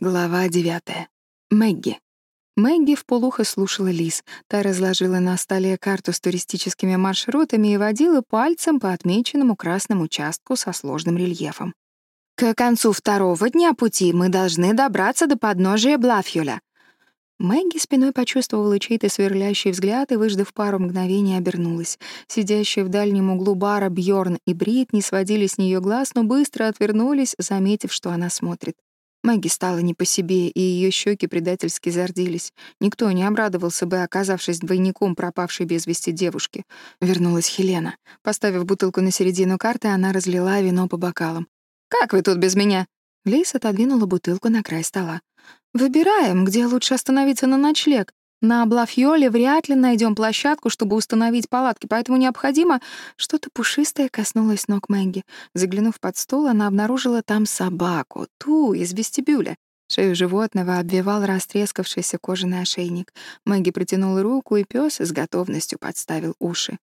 Глава девятая. Мэгги. Мэгги вполуха слушала Лиз. Та разложила на столе карту с туристическими маршрутами и водила пальцем по отмеченному красным участку со сложным рельефом. «К концу второго дня пути мы должны добраться до подножия Блафьюля». Мэгги спиной почувствовала чей-то сверлящий взгляд и, выждав пару мгновений, обернулась. Сидящие в дальнем углу бара Бьорн и Брит не сводили с нее глаз, но быстро отвернулись, заметив, что она смотрит. Мэгги стала не по себе, и ее щеки предательски зардились. Никто не обрадовался бы, оказавшись двойником пропавшей без вести девушки. Вернулась Хелена. Поставив бутылку на середину карты, она разлила вино по бокалам. «Как вы тут без меня?» Лис отодвинула бутылку на край стола. «Выбираем, где лучше остановиться на ночлег. На Блафьоле вряд ли найдем площадку, чтобы установить палатки, поэтому необходимо... Что-то пушистое коснулось ног Мэгги. Заглянув под стол, она обнаружила там собаку, ту из вестибюля. Шею животного обвивал растрескавшийся кожаный ошейник. Мэгги протянула руку, и пес с готовностью подставил уши.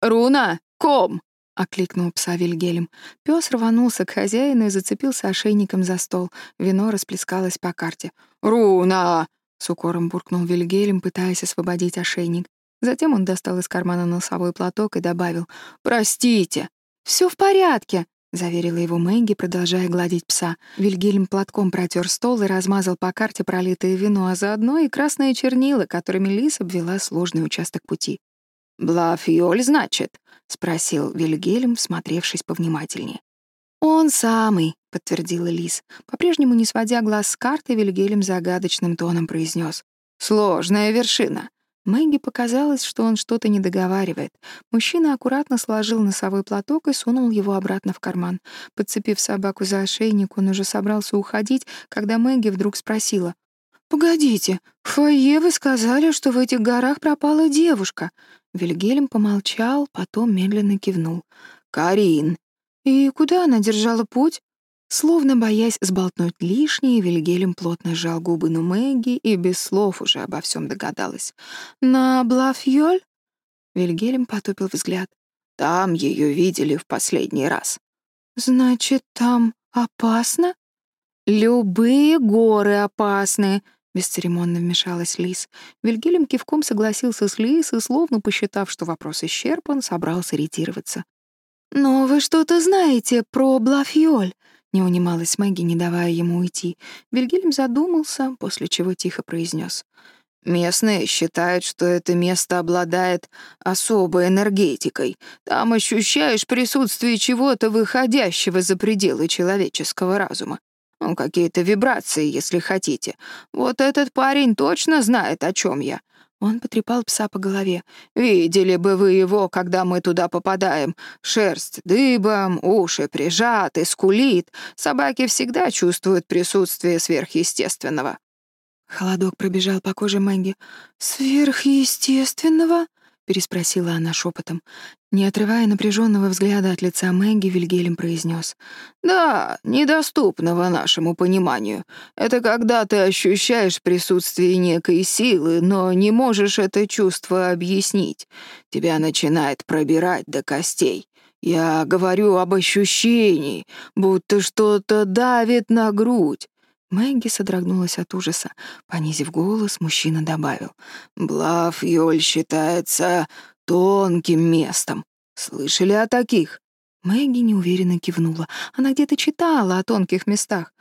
«Руна! Ком!» — окликнул пса Вильгельм. Пес рванулся к хозяину и зацепился ошейником за стол. Вино расплескалось по карте. «Руна! С укором буркнул Вильгельм, пытаясь освободить ошейник. Затем он достал из кармана носовой платок и добавил «Простите». «Всё в порядке», — заверила его Мэгги, продолжая гладить пса. Вильгельм платком протер стол и размазал по карте пролитое вино, а заодно и красные чернила, которыми Лис обвела сложный участок пути. «Блафьоль, значит?» — спросил Вильгельм, всмотревшись повнимательнее. «Он самый», — подтвердила Лис. По-прежнему, не сводя глаз с карты, Вильгельм загадочным тоном произнес: «Сложная вершина». Мэгги показалось, что он что-то не договаривает. Мужчина аккуратно сложил носовой платок и сунул его обратно в карман. Подцепив собаку за ошейник, он уже собрался уходить, когда Мэгги вдруг спросила. «Погодите, в фойе вы сказали, что в этих горах пропала девушка». Вильгельм помолчал, потом медленно кивнул. «Карин». «И куда она держала путь?» Словно боясь сболтнуть лишнее, Вильгельм плотно сжал губы на Мэгги и без слов уже обо всем догадалась. «На Блафьёль?» Вильгельм потупил взгляд. «Там ее видели в последний раз». «Значит, там опасно?» «Любые горы опасны», — бесцеремонно вмешалась Лис. Вильгельм кивком согласился с Лис и, словно посчитав, что вопрос исчерпан, собрался ретироваться. «Но вы что-то знаете про Блафьёль?» Не унималась Мэгги, не давая ему уйти. Вильгельм задумался, после чего тихо произнес: Местные считают, что это место обладает особой энергетикой. Там ощущаешь присутствие чего-то выходящего за пределы человеческого разума. Ну, какие-то вибрации, если хотите. Вот этот парень точно знает, о чем я. Он потрепал пса по голове. «Видели бы вы его, когда мы туда попадаем. Шерсть дыбом, уши прижаты, скулит. Собаки всегда чувствуют присутствие сверхъестественного». Холодок пробежал по коже Мэгги. «Сверхъестественного?» переспросила она шепотом. Не отрывая напряженного взгляда от лица Мэгги, Вильгельм произнес: «Да, недоступного нашему пониманию. Это когда ты ощущаешь присутствие некой силы, но не можешь это чувство объяснить. Тебя начинает пробирать до костей. Я говорю об ощущении, будто что-то давит на грудь. Мэгги содрогнулась от ужаса. Понизив голос, мужчина добавил. «Блав Йоль считается тонким местом. Слышали о таких?» Мэгги неуверенно кивнула. Она где-то читала о тонких местах.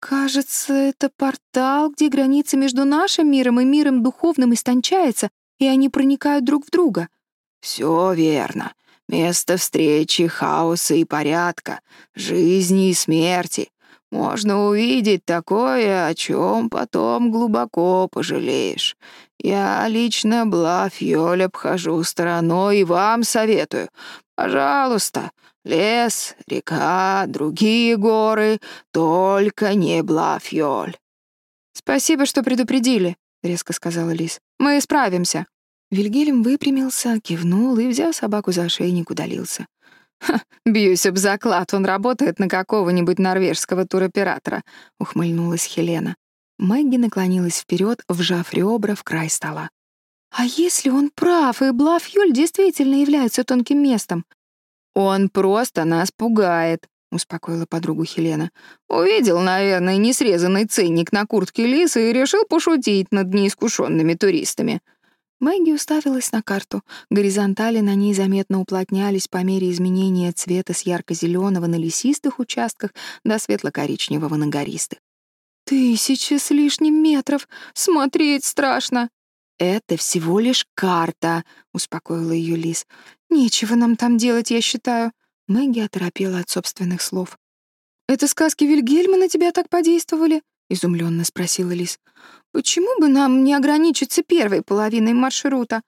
«Кажется, это портал, где граница между нашим миром и миром духовным истончается, и они проникают друг в друга». «Все верно. Место встречи, хаоса и порядка, жизни и смерти. Можно увидеть такое, о чем потом глубоко пожалеешь. Я лично Блафьёль обхожу стороной и вам советую. Пожалуйста, лес, река, другие горы, только не Блафьёль». «Спасибо, что предупредили», — резко сказала Лис. «Мы справимся». Вильгельм выпрямился, кивнул и, взяв собаку за ошейник, удалился. «Ха, бьюсь об заклад, он работает на какого-нибудь норвежского туроператора», — ухмыльнулась Хелена. Мэгги наклонилась вперед, вжав ребра в край стола. «А если он прав, и Блафьюль действительно является тонким местом?» «Он просто нас пугает», — успокоила подругу Хелена. «Увидел, наверное, несрезанный ценник на куртке Лисы и решил пошутить над неискушенными туристами». Мэгги уставилась на карту. Горизонтали на ней заметно уплотнялись по мере изменения цвета с ярко-зеленого на лесистых участках до светло-коричневого на гористых. «Тысяча с лишним метров! Смотреть страшно!» «Это всего лишь карта», — успокоила ее Лис. «Нечего нам там делать, я считаю». Мэгги оторопела от собственных слов. «Это сказки Вильгельма на тебя так подействовали?» — изумленно спросила Лис. «Почему бы нам не ограничиться первой половиной маршрута?»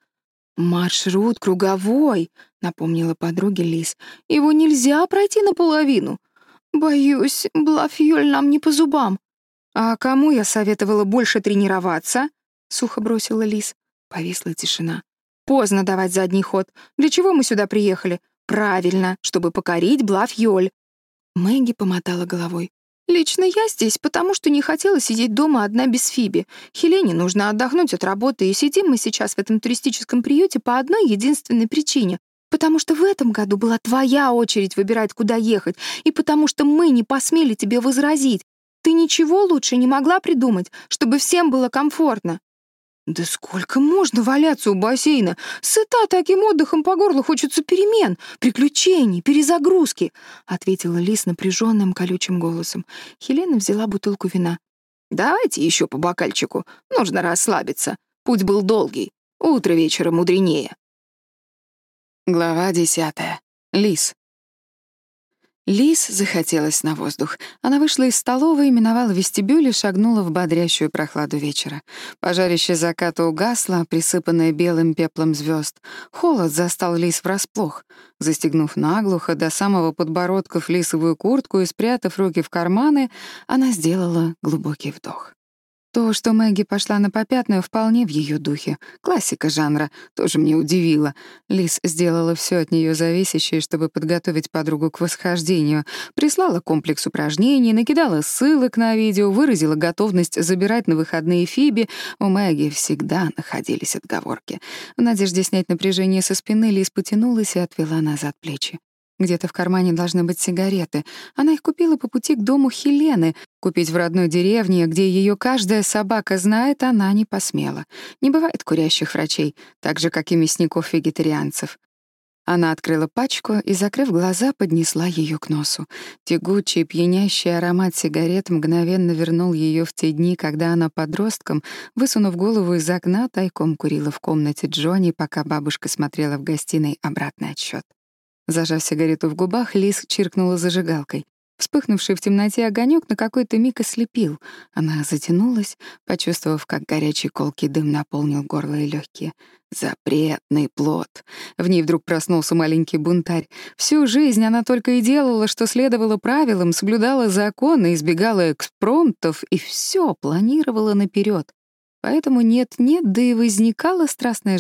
«Маршрут круговой», — напомнила подруге Лис. «Его нельзя пройти наполовину». «Боюсь, Блафьёль нам не по зубам». «А кому я советовала больше тренироваться?» — сухо бросила Лис. Повисла тишина. «Поздно давать задний ход. Для чего мы сюда приехали? Правильно, чтобы покорить Блафьёль». Мэгги помотала головой. «Лично я здесь, потому что не хотела сидеть дома одна без Фиби. Хелене нужно отдохнуть от работы, и сидим мы сейчас в этом туристическом приюте по одной единственной причине. Потому что в этом году была твоя очередь выбирать, куда ехать, и потому что мы не посмели тебе возразить. Ты ничего лучше не могла придумать, чтобы всем было комфортно. «Да сколько можно валяться у бассейна? Сыта таким отдыхом по горло, хочется перемен, приключений, перезагрузки», — ответила Лис напряженным колючим голосом. Хелена взяла бутылку вина. «Давайте еще по бокальчику. Нужно расслабиться. Путь был долгий. Утро вечера мудренее». Глава десятая. Лис. Лис захотелось на воздух. Она вышла из столовой, миновала вестибюль и шагнула в бодрящую прохладу вечера. Пожарище заката угасло, присыпанное белым пеплом звезд. Холод застал Лис врасплох. Застегнув наглухо до самого подбородка флисовую куртку и спрятав руки в карманы, она сделала глубокий вдох. То, что Мэгги пошла на попятную, вполне в ее духе. Классика жанра, тоже мне удивило. Лис сделала все от нее зависящее, чтобы подготовить подругу к восхождению. Прислала комплекс упражнений, накидала ссылок на видео, выразила готовность забирать на выходные Фиби. У Мэгги всегда находились отговорки. В надежде снять напряжение со спины, Лис потянулась и отвела назад плечи. Где-то в кармане должны быть сигареты. Она их купила по пути к дому Хелены. Купить в родной деревне, где ее каждая собака знает, она не посмела. Не бывает курящих врачей, так же, как и мясников-вегетарианцев. Она открыла пачку и, закрыв глаза, поднесла ее к носу. Тягучий, пьянящий аромат сигарет мгновенно вернул ее в те дни, когда она подростком, высунув голову из окна, тайком курила в комнате Джонни, пока бабушка смотрела в гостиной обратный отсчет. Зажав сигарету в губах, Лис чиркнула зажигалкой. Вспыхнувший в темноте огонек на какой-то миг ослепил. Она затянулась, почувствовав, как горячий колкий дым наполнил горло и легкие. Запретный плод. В ней вдруг проснулся маленький бунтарь. Всю жизнь она только и делала, что следовала правилам, соблюдала законы, избегала экспромтов и все планировала наперед. Поэтому нет-нет, да и возникало страстное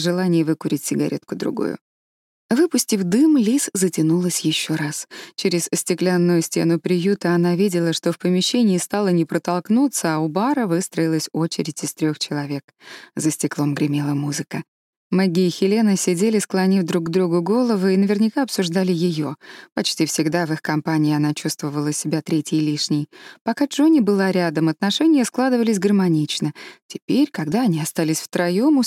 желание выкурить сигаретку-другую. Выпустив дым, Лис затянулась еще раз. Через стеклянную стену приюта она видела, что в помещении стало не протолкнуться, а у бара выстроилась очередь из трех человек. За стеклом гремела музыка. Маги и Хелена сидели, склонив друг к другу головы, и наверняка обсуждали ее. Почти всегда в их компании она чувствовала себя третьей лишней. Пока Джонни была рядом, отношения складывались гармонично. Теперь, когда они остались втроём,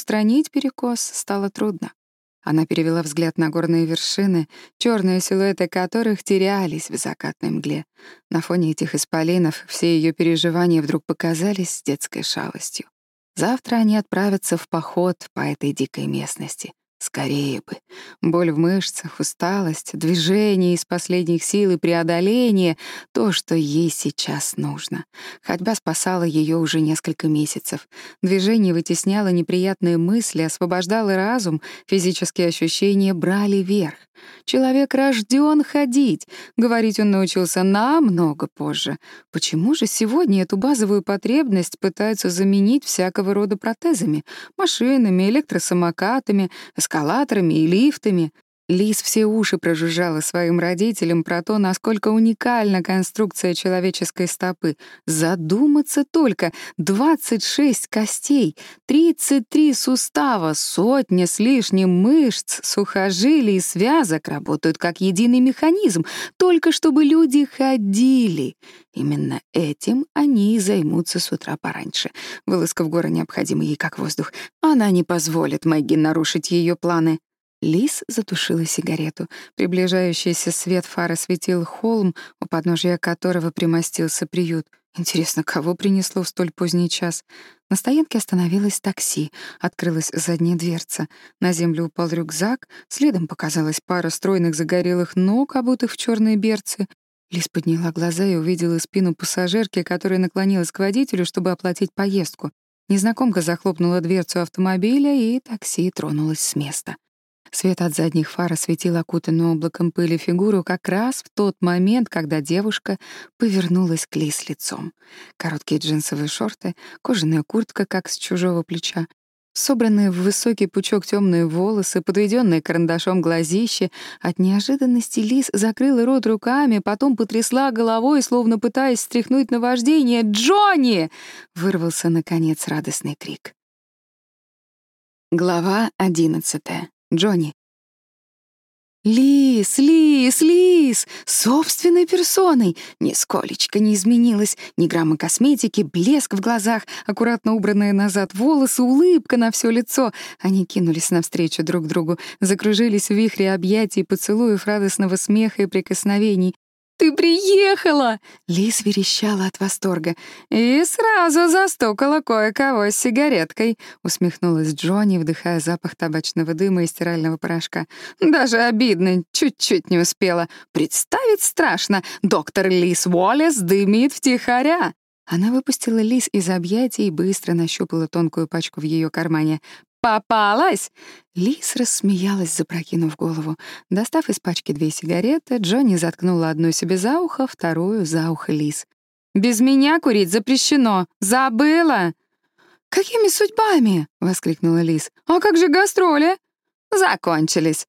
устранить перекос стало трудно. Она перевела взгляд на горные вершины, черные силуэты которых терялись в закатной мгле. На фоне этих исполинов все ее переживания вдруг показались детской шалостью. Завтра они отправятся в поход по этой дикой местности. Скорее бы. Боль в мышцах, усталость, движение из последних сил и преодоление — то, что ей сейчас нужно. Ходьба спасала ее уже несколько месяцев. Движение вытесняло неприятные мысли, освобождало разум, физические ощущения брали верх. Человек рожден ходить. Говорить он научился намного позже. Почему же сегодня эту базовую потребность пытаются заменить всякого рода протезами? Машинами, электросамокатами, эскалаторами и лифтами. Лис все уши прожужжала своим родителям про то, насколько уникальна конструкция человеческой стопы. Задуматься только — 26 костей, 33 сустава, сотня с лишним мышц, сухожилий и связок работают как единый механизм, только чтобы люди ходили. Именно этим они и займутся с утра пораньше. Вылазка в горы необходима ей как воздух. Она не позволит Мэгги нарушить ее планы. Лис затушила сигарету. Приближающийся свет фары светил холм, у подножия которого примостился приют. Интересно, кого принесло в столь поздний час? На стоянке остановилось такси, открылась задняя дверца. На землю упал рюкзак, следом показалась пара стройных загорелых ног, обутых в черные берцы. Лис подняла глаза и увидела спину пассажирки, которая наклонилась к водителю, чтобы оплатить поездку. Незнакомка захлопнула дверцу автомобиля, и такси тронулось с места. Свет от задних фар осветил окутанную облаком пыли фигуру как раз в тот момент, когда девушка повернулась к Лис лицом. Короткие джинсовые шорты, кожаная куртка, как с чужого плеча, собранные в высокий пучок темные волосы, подведенные карандашом глазище. От неожиданности Лис закрыла рот руками, потом потрясла головой, словно пытаясь стряхнуть наваждение. «Джонни!» — вырвался, наконец, радостный крик. Глава одиннадцатая. Джонни. Лис, Лис, Лис! Собственной персоной! Нисколечко не изменилась, ни грамма косметики, блеск в глазах, аккуратно убранные назад волосы, улыбка на все лицо. Они кинулись навстречу друг другу, закружились в вихре объятий, поцелуев, радостного смеха и прикосновений. «Ты приехала!» — Лис верещала от восторга. «И сразу застукала кое-кого с сигареткой», — усмехнулась Джонни, вдыхая запах табачного дыма и стирального порошка. «Даже обидно, чуть-чуть не успела. Представить страшно, доктор Лис Уоллес дымит втихаря». Она выпустила Лис из объятий и быстро нащупала тонкую пачку в ее кармане. «Попалась!» Лис рассмеялась, запрокинув голову. Достав из пачки две сигареты, Джонни заткнула одну себе за ухо, вторую — за ухо Лис. «Без меня курить запрещено! Забыла!» «Какими судьбами?» — воскликнула Лис. «А как же гастроли?» «Закончились.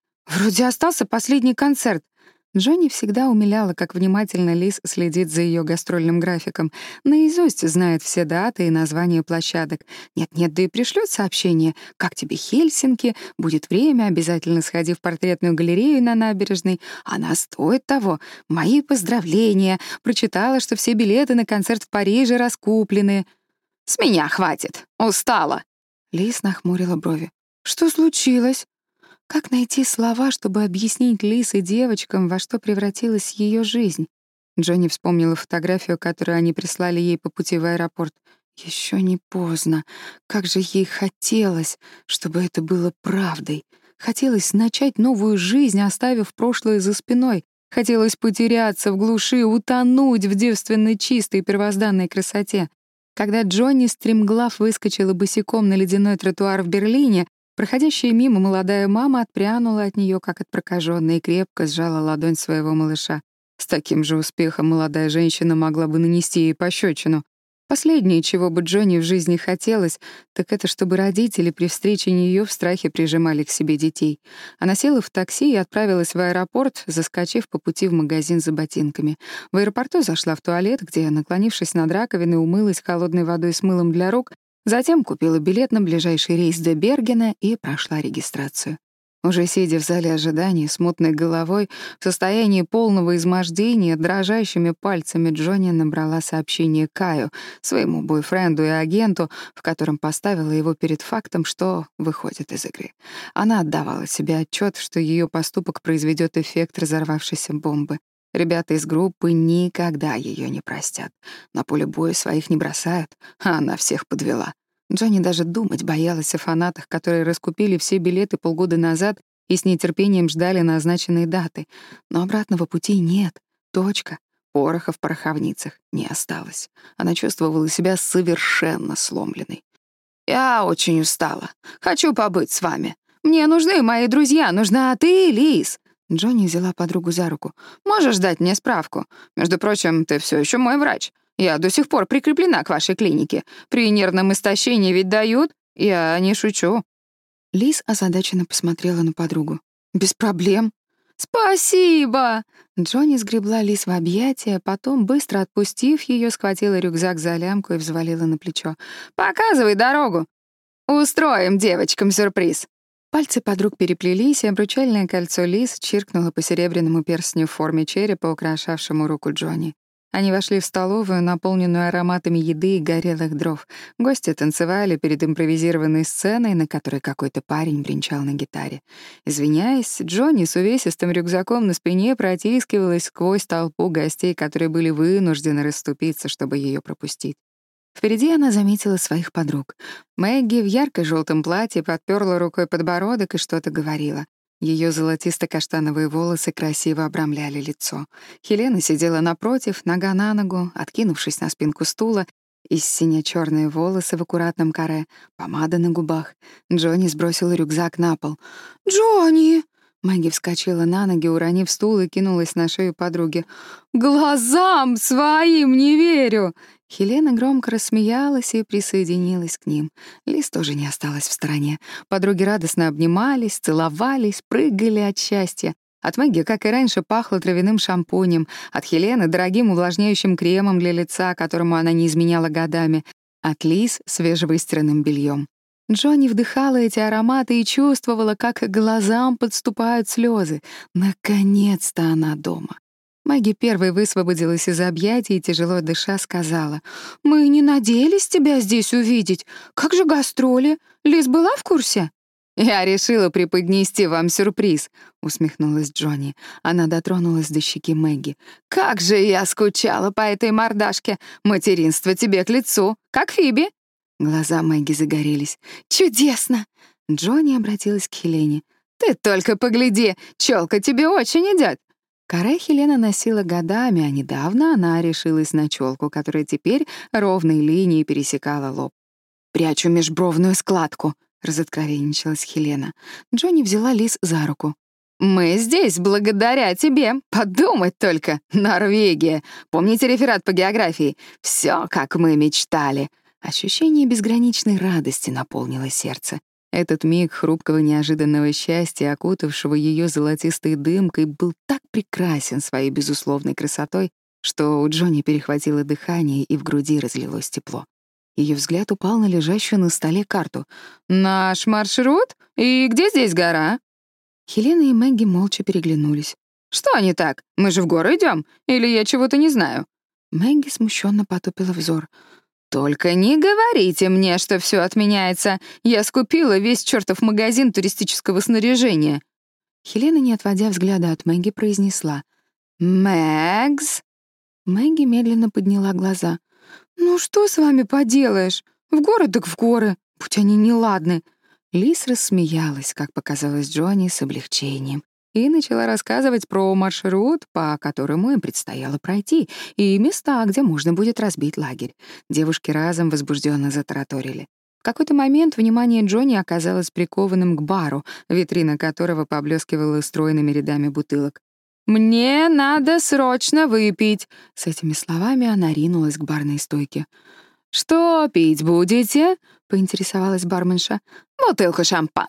Вроде остался последний концерт. Джонни всегда умиляла, как внимательно Лиз следит за ее гастрольным графиком. Наизусть знает все даты и названия площадок. Нет-нет, да и пришлет сообщение. «Как тебе Хельсинки? Будет время, обязательно сходи в портретную галерею на набережной. Она стоит того. Мои поздравления. Прочитала, что все билеты на концерт в Париже раскуплены. С меня хватит. Устала». Лиз нахмурила брови. «Что случилось?» Как найти слова, чтобы объяснить Лисе девочкам, во что превратилась ее жизнь? Джонни вспомнила фотографию, которую они прислали ей по пути в аэропорт. Еще не поздно. Как же ей хотелось, чтобы это было правдой. Хотелось начать новую жизнь, оставив прошлое за спиной. Хотелось потеряться в глуши, утонуть в девственной чистой первозданной красоте. Когда Джонни стремглав выскочила босиком на ледяной тротуар в Берлине, Проходящая мимо молодая мама отпрянула от нее, как от прокаженной, и крепко сжала ладонь своего малыша. С таким же успехом молодая женщина могла бы нанести ей пощечину. Последнее, чего бы Джонни в жизни хотелось, так это чтобы родители при встрече нее в страхе прижимали к себе детей. Она села в такси и отправилась в аэропорт, заскочив по пути в магазин за ботинками. В аэропорту зашла в туалет, где, Затем купила билет на ближайший рейс до Бергена и прошла регистрацию. Уже сидя в зале ожидания, смутной головой, в состоянии полного измождения, дрожащими пальцами Джонни набрала сообщение Каю, своему бойфренду и агенту, в котором поставила его перед фактом, что выходит из игры. Она отдавала себе отчет, что ее поступок произведет эффект разорвавшейся бомбы. Ребята из группы никогда ее не простят. На поле боя своих не бросают, а она всех подвела. Джонни даже думать боялась о фанатах, которые раскупили все билеты полгода назад и с нетерпением ждали назначенной даты. Но обратного пути нет. Точка. Пороха в пороховницах не осталось. Она чувствовала себя совершенно сломленной. «Я очень устала. Хочу побыть с вами. Мне нужны мои друзья, нужна ты, Лиз. Джонни взяла подругу за руку. «Можешь дать мне справку? Между прочим, ты все еще мой врач. Я до сих пор прикреплена к вашей клинике. При нервном истощении ведь дают? Я не шучу». Лиз озадаченно посмотрела на подругу. «Без проблем». «Спасибо!» Джонни сгребла Лис в объятия, потом, быстро отпустив ее, схватила рюкзак за лямку и взвалила на плечо. «Показывай дорогу! Устроим девочкам сюрприз!» Пальцы подруг переплелись, и обручальное кольцо Лис чиркнуло по серебряному перстню в форме черепа, украшавшему руку Джонни. Они вошли в столовую, наполненную ароматами еды и горелых дров. Гости танцевали перед импровизированной сценой, на которой какой-то парень бренчал на гитаре. Извиняясь, Джонни с увесистым рюкзаком на спине протискивалась сквозь толпу гостей, которые были вынуждены расступиться, чтобы ее пропустить. Впереди она заметила своих подруг. Мэгги в ярко желтом платье подперла рукой подбородок и что-то говорила. Ее золотисто-каштановые волосы красиво обрамляли лицо. Хелена сидела напротив, нога на ногу, откинувшись на спинку стула, и сине-чёрные волосы в аккуратном каре, помада на губах. Джонни сбросил рюкзак на пол. «Джонни!» Мэгги вскочила на ноги, уронив стул и кинулась на шею подруги. «Глазам своим не верю!» Хелена громко рассмеялась и присоединилась к ним. Лиз тоже не осталась в стороне. Подруги радостно обнимались, целовались, прыгали от счастья. От Мэгги, как и раньше, пахло травяным шампунем, от Хелены — дорогим увлажняющим кремом для лица, которому она не изменяла годами, от Лиз — свежевыстиранным бельем. Джонни вдыхала эти ароматы и чувствовала, как к глазам подступают слезы. Наконец-то она дома. Мэгги первой высвободилась из объятий и, тяжело дыша, сказала, «Мы не надеялись тебя здесь увидеть. Как же гастроли? Лиз была в курсе?» «Я решила преподнести вам сюрприз», — усмехнулась Джонни. Она дотронулась до щеки Мэгги. «Как же я скучала по этой мордашке! Материнство тебе к лицу, как Фиби!» Глаза Мэгги загорелись. «Чудесно!» Джонни обратилась к Хелене. «Ты только погляди, челка тебе очень идет. Каре Хелена носила годами, а недавно она решилась на челку, которая теперь ровной линией пересекала лоб. «Прячу межбровную складку», — разоткровенничалась Хелена. Джонни взяла Лиз за руку. «Мы здесь благодаря тебе. Подумать только. Норвегия. Помните реферат по географии? Все, как мы мечтали». Ощущение безграничной радости наполнило сердце. Этот миг хрупкого неожиданного счастья, окутавшего ее золотистой дымкой, был так прекрасен своей безусловной красотой, что у Джонни перехватило дыхание и в груди разлилось тепло. Ее взгляд упал на лежащую на столе карту. «Наш маршрут? И где здесь гора?» Хелена и Мэгги молча переглянулись. «Что не так? Мы же в горы идем? Или я чего-то не знаю?» Мэгги смущенно потупила взор — «Только не говорите мне, что все отменяется. Я скупила весь чертов магазин туристического снаряжения». Хелена, не отводя взгляда от Мэгги, произнесла. «Мэгс?» Мэгги медленно подняла глаза. «Ну что с вами поделаешь? В горы так в горы, будь они неладны». Лис рассмеялась, как показалось Джонни, с облегчением и начала рассказывать про маршрут, по которому им предстояло пройти, и места, где можно будет разбить лагерь. Девушки разом возбужденно затараторили. В какой-то момент внимание Джонни оказалось прикованным к бару, витрина которого поблескивала стройными рядами бутылок. «Мне надо срочно выпить!» С этими словами она ринулась к барной стойке. «Что пить будете?» — поинтересовалась барменша.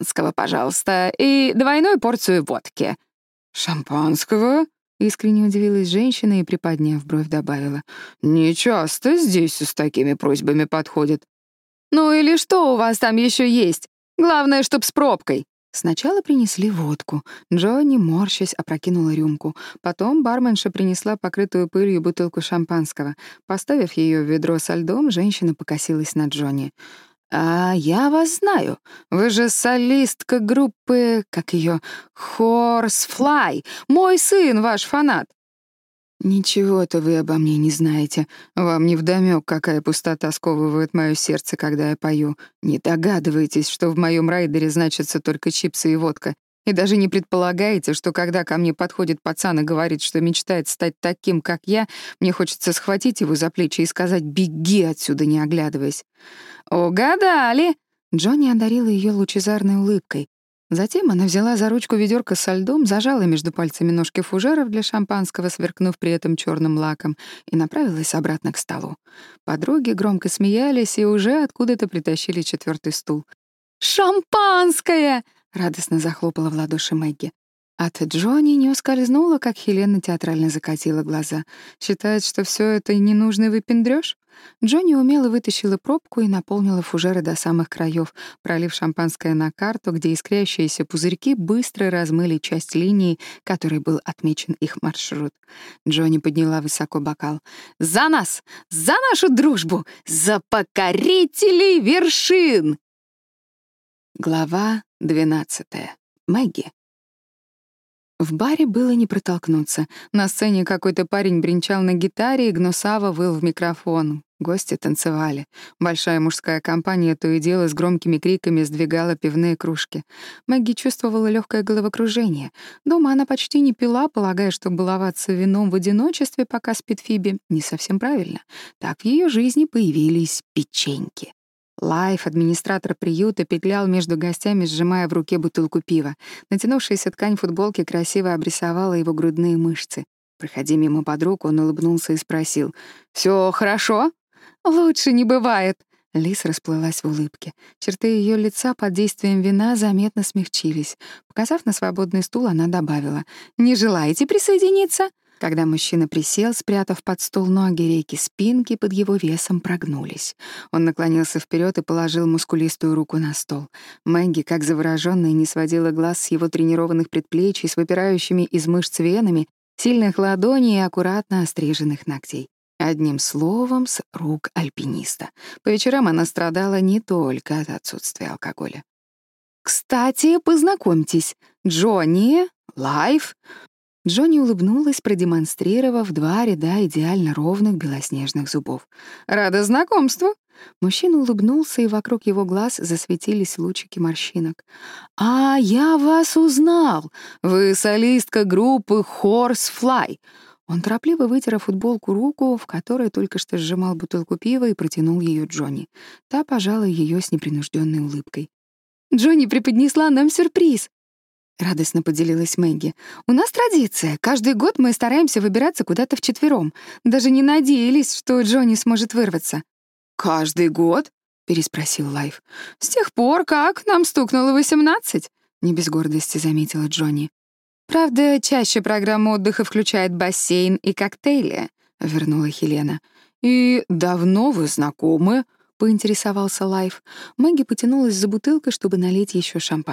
«Бутылку шампанского, пожалуйста, и двойную порцию водки». «Шампанского?» — искренне удивилась женщина и, приподняв бровь, добавила. «Не часто здесь с такими просьбами подходят». «Ну или что у вас там еще есть? Главное, чтоб с пробкой». Сначала принесли водку. Джонни, морщась, опрокинула рюмку. Потом барменша принесла покрытую пылью бутылку шампанского. Поставив ее в ведро со льдом, женщина покосилась на Джонни. «А я вас знаю. Вы же солистка группы, как ее, Хорсфлай. Мой сын ваш фанат». «Ничего-то вы обо мне не знаете. Вам не вдомёк, какая пустота сковывает моё сердце, когда я пою. Не догадываетесь, что в моём райдере значатся только чипсы и водка. И даже не предполагаете, что когда ко мне подходит пацан и говорит, что мечтает стать таким, как я, мне хочется схватить его за плечи и сказать «беги отсюда, не оглядываясь». «Угадали!» Джонни одарила её лучезарной улыбкой. Затем она взяла за ручку ведерко со льдом, зажала между пальцами ножки фужеров для шампанского, сверкнув при этом черным лаком, и направилась обратно к столу. Подруги громко смеялись и уже откуда-то притащили четвертый стул. «Шампанское!» — радостно захлопала в ладоши Мэгги. От Джонни не ускользнуло, как Хелена театрально закатила глаза. Считает, что все это ненужный выпендрёж? Джонни умело вытащила пробку и наполнила фужеры до самых краев, пролив шампанское на карту, где искрящиеся пузырьки быстро размыли часть линии, которой был отмечен их маршрут. Джонни подняла высоко бокал. «За нас! За нашу дружбу! За покорителей вершин!» Глава двенадцатая. Мэгги. В баре было не протолкнуться. На сцене какой-то парень бренчал на гитаре, и Гнусава выл в микрофон. Гости танцевали. Большая мужская компания то и дело с громкими криками сдвигала пивные кружки. Мэгги чувствовала легкое головокружение. Дома она почти не пила, полагая, что баловаться вином в одиночестве, пока спит Фиби, не совсем правильно. Так в ее жизни появились печеньки. Лайф, администратор приюта, петлял между гостями, сжимая в руке бутылку пива. Натянувшаяся ткань футболки красиво обрисовала его грудные мышцы. Проходя мимо подруг, он улыбнулся и спросил. «Всё хорошо?» «Лучше не бывает». Лис расплылась в улыбке. Черты ее лица под действием вина заметно смягчились. Показав на свободный стул, она добавила. «Не желаете присоединиться?» Когда мужчина присел, спрятав под стол ноги, реки спинки под его весом прогнулись. Он наклонился вперед и положил мускулистую руку на стол. Мэгги, как заворожённая, не сводила глаз с его тренированных предплечий с выпирающими из мышц венами, сильных ладоней и аккуратно остриженных ногтей. Одним словом, с рук альпиниста. По вечерам она страдала не только от отсутствия алкоголя. «Кстати, познакомьтесь, Джонни, Лайф, Джонни улыбнулась, продемонстрировав два ряда идеально ровных белоснежных зубов. «Рада знакомству!» Мужчина улыбнулся, и вокруг его глаз засветились лучики морщинок. «А, я вас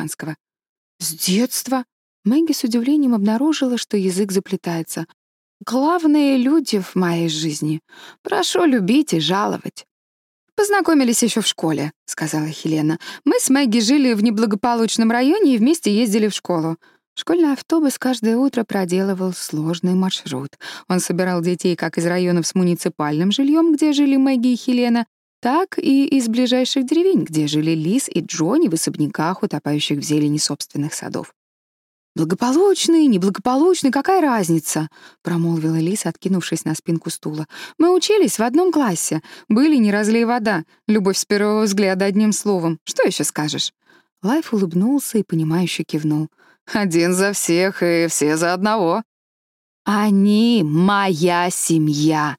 узнал! Вы солистка группы Horsefly!» Он торопливо вытер футболку руку, в которой только что сжимал бутылку пива и протянул ее Джонни. Та пожала ее с непринужденной улыбкой. «Джонни преподнесла нам сюрприз!» — радостно поделилась Мэгги. «У нас традиция. Каждый год мы стараемся выбираться куда-то вчетвером. Даже не надеялись, что Джонни сможет вырваться». «Каждый год?» — переспросил Лайф. Так и из ближайших деревень, где жили Лис и Джонни в особняках, утопающих в зелени собственных садов. «Благополучный, неблагополучный, какая разница?» — промолвила Лис, откинувшись на спинку стула. «Мы учились в одном классе. Были не разлей вода. Любовь с первого взгляда одним словом. Что еще скажешь?» Лайф улыбнулся и, понимающе кивнул. «Один за всех и все за одного». «Они моя семья!»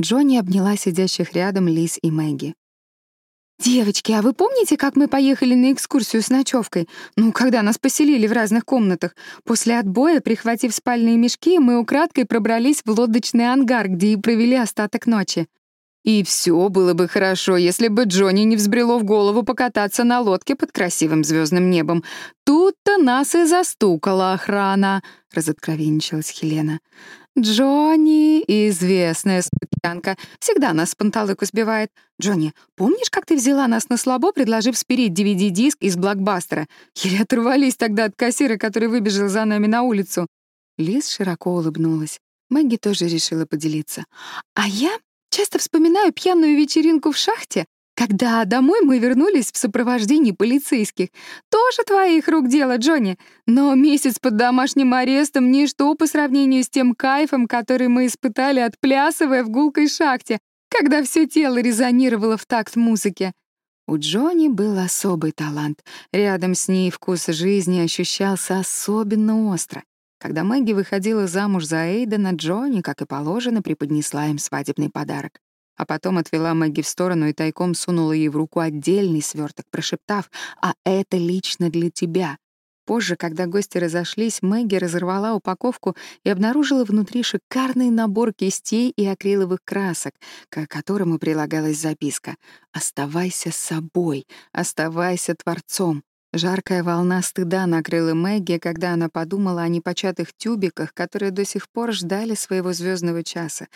Джонни обняла сидящих рядом Лиз и Мэгги. «Девочки, а вы помните, как мы поехали на экскурсию с ночевкой? Ну, когда нас поселили в разных комнатах? После отбоя, прихватив спальные мешки, мы украдкой пробрались в лодочный ангар, где и провели остаток ночи. И все было бы хорошо, если бы Джонни не взбрело в голову покататься на лодке под красивым звездным небом. Тут-то нас и застукала охрана», — разоткровенничалась Хелена. Джонни, известная смутьянка, всегда нас с панталыку сбивает. Джонни, помнишь, как ты взяла нас на слабо, предложив спереть DVD-диск из блокбастера? Еле оторвались тогда от кассира, который выбежал за нами на улицу. Лиз широко улыбнулась. Мэгги тоже решила поделиться. А я часто вспоминаю пьяную вечеринку в шахте, когда домой мы вернулись в сопровождении полицейских. Тоже твоих рук дело, Джонни. Но месяц под домашним арестом — ничто по сравнению с тем кайфом, который мы испытали, отплясывая в гулкой шахте, когда все тело резонировало в такт музыки. У Джонни был особый талант. Рядом с ней вкус жизни ощущался особенно остро. Когда Мэгги выходила замуж за Эйдена, Джонни, как и положено, преподнесла им свадебный подарок а потом отвела Мэгги в сторону и тайком сунула ей в руку отдельный сверток, прошептав «А это лично для тебя». Позже, когда гости разошлись, Мэгги разорвала упаковку и обнаружила внутри шикарный набор кистей и акриловых красок, к которому прилагалась записка «Оставайся собой, оставайся творцом». Жаркая волна стыда накрыла Мэгги, когда она подумала о непочатых тюбиках, которые до сих пор ждали своего звездного часа,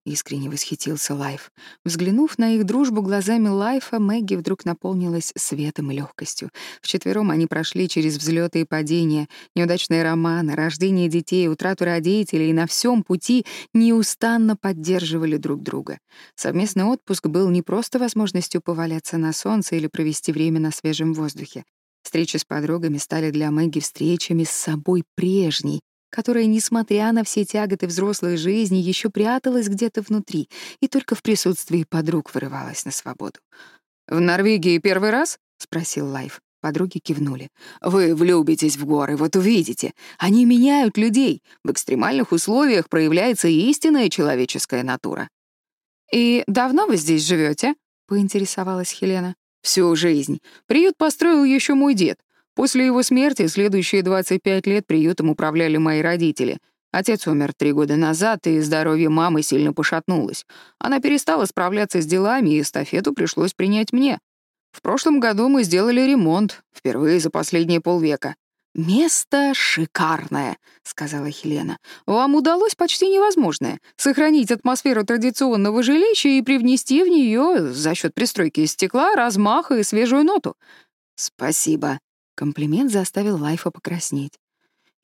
похороненные под ворохом одежды в шкафу. Мэгги быстро отогнала непрошенные мысли, решив, что сейчас не время для самобичевания. «Сколько вы всего вместе пережили!» — искренне восхитился Лайф. Взглянув на их дружбу глазами Лайфа, Мэгги вдруг наполнилась светом и легкостью. Вчетвером они прошли через взлеты и падения, неудачные романы, рождение детей, утрату родителей и на всем пути неустанно поддерживали друг друга. Совместный отпуск был не просто возможностью поваляться на солнце или провести время на свежем воздухе. Встречи с подругами стали для Мэгги встречами с собой прежней, которая, несмотря на все тяготы взрослой жизни, еще пряталась где-то внутри и только в присутствии подруг вырывалась на свободу. «В Норвегии первый раз?» — спросил Лайф. Подруги кивнули. «Вы влюбитесь в горы, вот увидите. Они меняют людей. В экстремальных условиях проявляется истинная человеческая натура». «И давно вы здесь живете? поинтересовалась Хелена. «Всю жизнь. Приют построил еще мой дед. После его смерти следующие 25 лет приютом управляли мои родители. Отец умер три года назад, и здоровье мамы сильно пошатнулось. Она перестала справляться с делами, и эстафету пришлось принять мне. В прошлом году мы сделали ремонт, впервые за последние полвека. «Место шикарное», — сказала Хелена. «Вам удалось почти невозможное — сохранить атмосферу традиционного жилища и привнести в нее за счет пристройки из стекла размах и свежую ноту». «Спасибо», Комплимент заставил Лайфа покраснеть.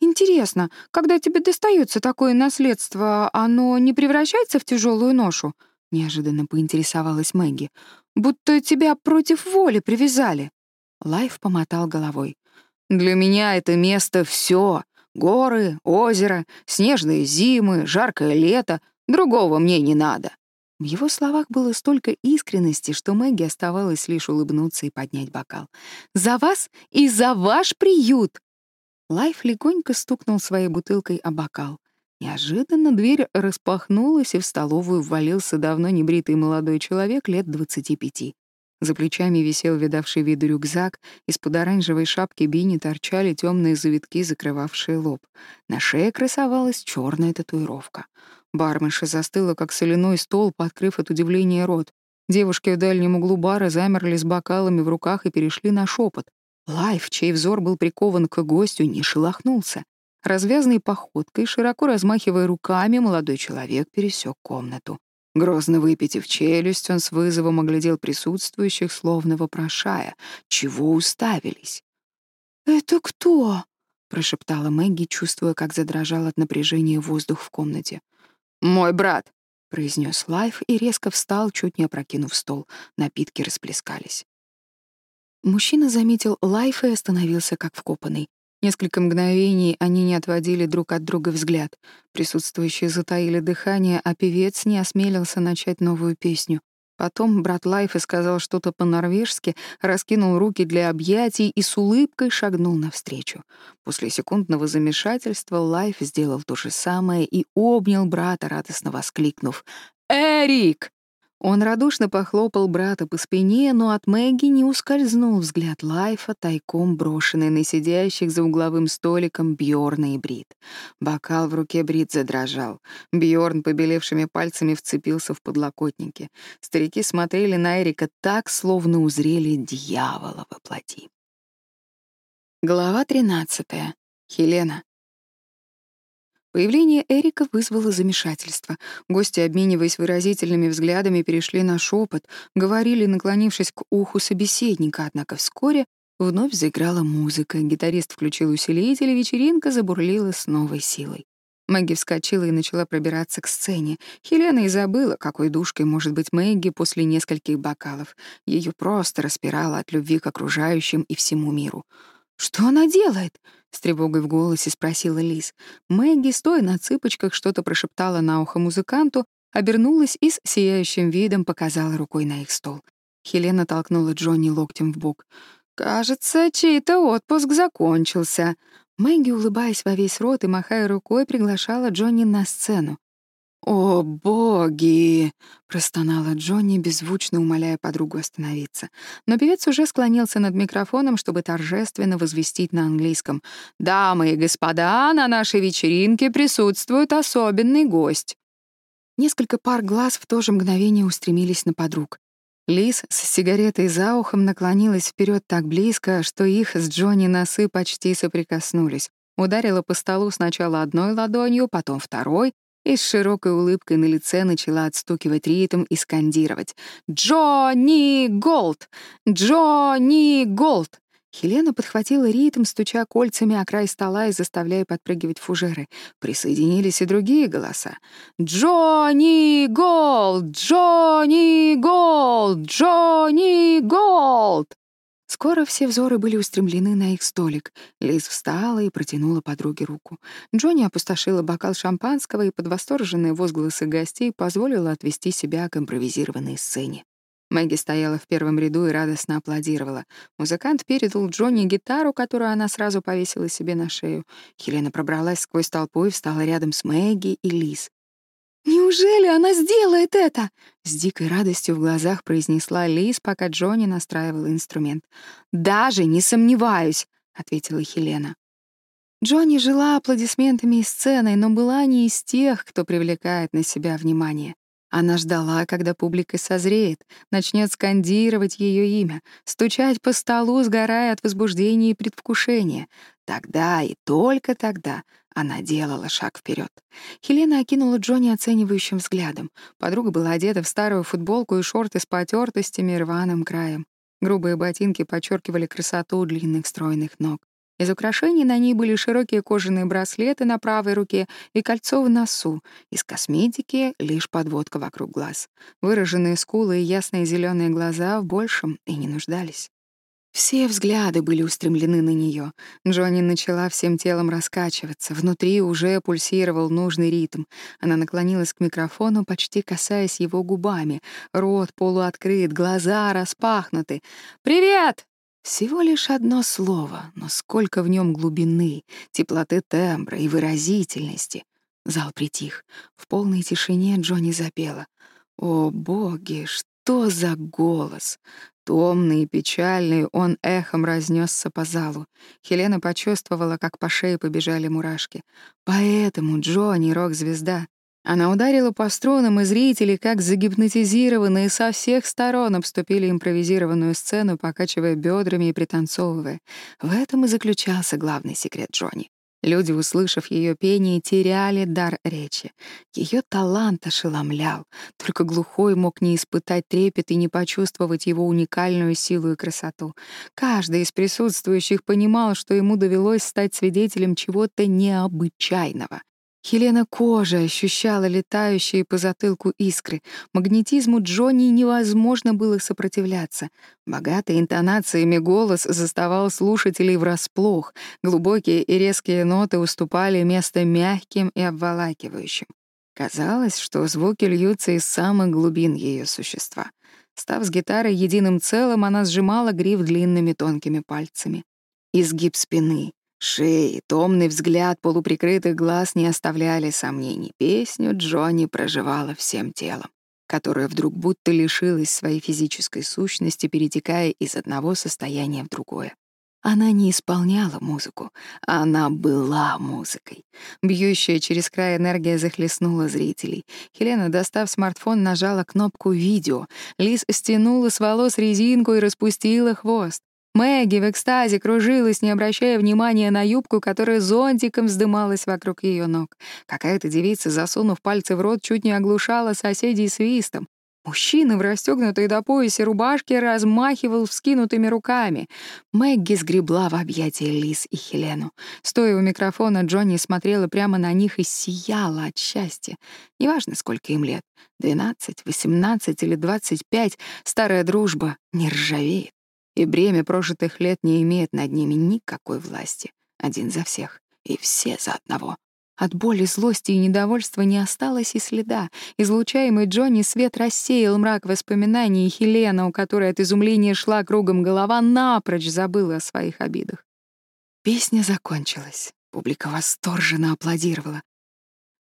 «Интересно, когда тебе достается такое наследство, оно не превращается в тяжелую ношу?» — неожиданно поинтересовалась Мэгги. «Будто тебя против воли привязали». Лайф помотал головой. «Для меня это место все: Горы, озеро, снежные зимы, жаркое лето. Другого мне не надо». В его словах было столько искренности, что Мэгги оставалось лишь улыбнуться и поднять бокал. «За вас и за ваш приют!» Лайф легонько стукнул своей бутылкой о бокал. Неожиданно дверь распахнулась, и в столовую ввалился давно небритый молодой человек лет двадцати пяти. За плечами висел видавший виду рюкзак, из-под оранжевой шапки Бини торчали темные завитки, закрывавшие лоб. На шее красовалась черная татуировка. Барменша застыла, как соляной стол, открыв от удивления рот. Девушки в дальнем углу бара замерли с бокалами в руках и перешли на шепот. Лайф, чей взор был прикован к гостю, не шелохнулся. Развязной походкой, широко размахивая руками, молодой человек пересек комнату. Грозно выпитив челюсть, он с вызовом оглядел присутствующих, словно вопрошая, чего уставились. «Это кто?» — прошептала Мэгги, чувствуя, как задрожал от напряжения воздух в комнате. «Мой брат», — произнес Лайф и резко встал, чуть не опрокинув стол. Напитки расплескались. Мужчина заметил Лайфа и остановился как вкопанный. Несколько мгновений они не отводили друг от друга взгляд. Присутствующие затаили дыхание, а певец не осмелился начать новую песню. Потом брат Лайфа сказал что-то по-норвежски, раскинул руки для объятий и с улыбкой шагнул навстречу. После секундного замешательства Лайф сделал то же самое и обнял брата, радостно воскликнув «Эрик!». Он радушно похлопал брата по спине, но от Мэгги не ускользнул взгляд Лайфа, тайком брошенный на сидящих за угловым столиком Бьорна и Брит. Бокал в руке Брит задрожал. Бьорн побелевшими пальцами вцепился в подлокотники. Старики смотрели на Эрика так, словно узрели дьявола во плоти. Глава 13. Хелена. Появление Эрика вызвало замешательство. Гости, обмениваясь выразительными взглядами, перешли на шепот, говорили, наклонившись к уху собеседника, однако вскоре вновь заиграла музыка, гитарист включил усилитель, и вечеринка забурлила с новой силой. Мэгги вскочила и начала пробираться к сцене. Хелена и забыла, какой душкой может быть Мэгги после нескольких бокалов. Ее просто распирало от любви к окружающим и всему миру. «Что она делает?» — с тревогой в голосе спросила Лиз. Мэгги, стоя на цыпочках, что-то прошептала на ухо музыканту, обернулась и с сияющим видом показала рукой на их стол. Хелена толкнула Джонни локтем в бок. «Кажется, чей-то отпуск закончился». Мэгги, улыбаясь во весь рот и махая рукой, приглашала Джонни на сцену. «О, боги!» — простонала Джонни, беззвучно умоляя подругу остановиться. Но певец уже склонился над микрофоном, чтобы торжественно возвестить на английском. «Дамы и господа, на нашей вечеринке присутствует особенный гость». Несколько пар глаз в то же мгновение устремились на подруг. Лиз с сигаретой за ухом наклонилась вперед так близко, что их с Джонни носы почти соприкоснулись. Ударила по столу сначала одной ладонью, потом второй, и с широкой улыбкой на лице начала отстукивать ритм и скандировать «Джонни Голд! Джонни Голд!» Хелена подхватила ритм, стуча кольцами о край стола и заставляя подпрыгивать фужеры. Присоединились и другие голоса. «Джонни Голд! Джонни Голд! Джонни Голд!» Скоро все взоры были устремлены на их столик. Лиз встала и протянула подруге руку. Джонни опустошила бокал шампанского и под восторженные возгласы гостей позволила отвести себя к импровизированной сцене. Мэгги стояла в первом ряду и радостно аплодировала. Музыкант передал Джонни гитару, которую она сразу повесила себе на шею. Хелена пробралась сквозь толпу и встала рядом с Мэгги и Лиз. «Неужели она сделает это?» — с дикой радостью в глазах произнесла Лиз, пока Джонни настраивала инструмент. «Даже не сомневаюсь», — ответила Хелена. Джонни жила аплодисментами и сценой, но была не из тех, кто привлекает на себя внимание. Она ждала, когда публика созреет, начнет скандировать ее имя, стучать по столу, сгорая от возбуждения и предвкушения. Тогда и только тогда она делала шаг вперед. Хелена окинула Джонни оценивающим взглядом. Подруга была одета в старую футболку и шорты с потертостями и рваным краем. Грубые ботинки подчеркивали красоту длинных стройных ног. Из украшений на ней были широкие кожаные браслеты на правой руке и кольцо в носу. Из косметики — лишь подводка вокруг глаз. Выраженные скулы и ясные зеленые глаза в большем и не нуждались. Все взгляды были устремлены на нее. Джонни начала всем телом раскачиваться. Внутри уже пульсировал нужный ритм. Она наклонилась к микрофону, почти касаясь его губами. Рот полуоткрыт, глаза распахнуты. «Привет!» Всего лишь одно слово, но сколько в нем глубины, теплоты тембра и выразительности. Зал притих. В полной тишине Джонни запела. «О, боги, что за голос!» Томный и печальный, он эхом разнесся по залу. Хелена почувствовала, как по шее побежали мурашки. Поэтому Джонни — рок-звезда. Она ударила по струнам, и зрители, как загипнотизированные, со всех сторон обступили импровизированную сцену, покачивая бедрами и пританцовывая. В этом и заключался главный секрет Джонни. Люди, услышав ее пение, теряли дар речи. Ее талант ошеломлял. Только глухой мог не испытать трепет и не почувствовать его уникальную силу и красоту. Каждый из присутствующих понимал, что ему довелось стать свидетелем чего-то необычайного. Хелена кожа ощущала летающие по затылку искры. Магнетизму Джонни невозможно было сопротивляться. Богатый интонациями голос заставал слушателей врасплох. Глубокие и резкие ноты уступали место мягким и обволакивающим. Казалось, что звуки льются из самых глубин ее существа. Став с гитарой единым целым, она сжимала гриф длинными тонкими пальцами. Изгиб спины, Шеи, томный взгляд полуприкрытых глаз не оставляли сомнений. Песню Джонни проживала всем телом, которое вдруг будто лишилось своей физической сущности, перетекая из одного состояния в другое. Она не исполняла музыку, она была музыкой. Бьющая через край энергия захлестнула зрителей. Хелена, достав смартфон, нажала кнопку «Видео». Лиз стянула с волос резинку и распустила хвост. Мэгги в экстазе кружилась, не обращая внимания на юбку, которая зонтиком вздымалась вокруг ее ног. Какая-то девица, засунув пальцы в рот, чуть не оглушала соседей свистом. Мужчина в расстёгнутой до пояса рубашке размахивал вскинутыми руками. Мэгги сгребла в объятия Лиз и Хелену. Стоя у микрофона, Джонни смотрела прямо на них и сияла от и бремя прожитых лет не имеет над ними никакой власти. Один за всех. И все за одного. От боли, злости и недовольства не осталось и следа. Излучаемый Джонни свет рассеял мрак воспоминаний, и Хелена, у которой от изумления шла кругом голова, напрочь забыла о своих обидах. Песня закончилась. Публика восторженно аплодировала.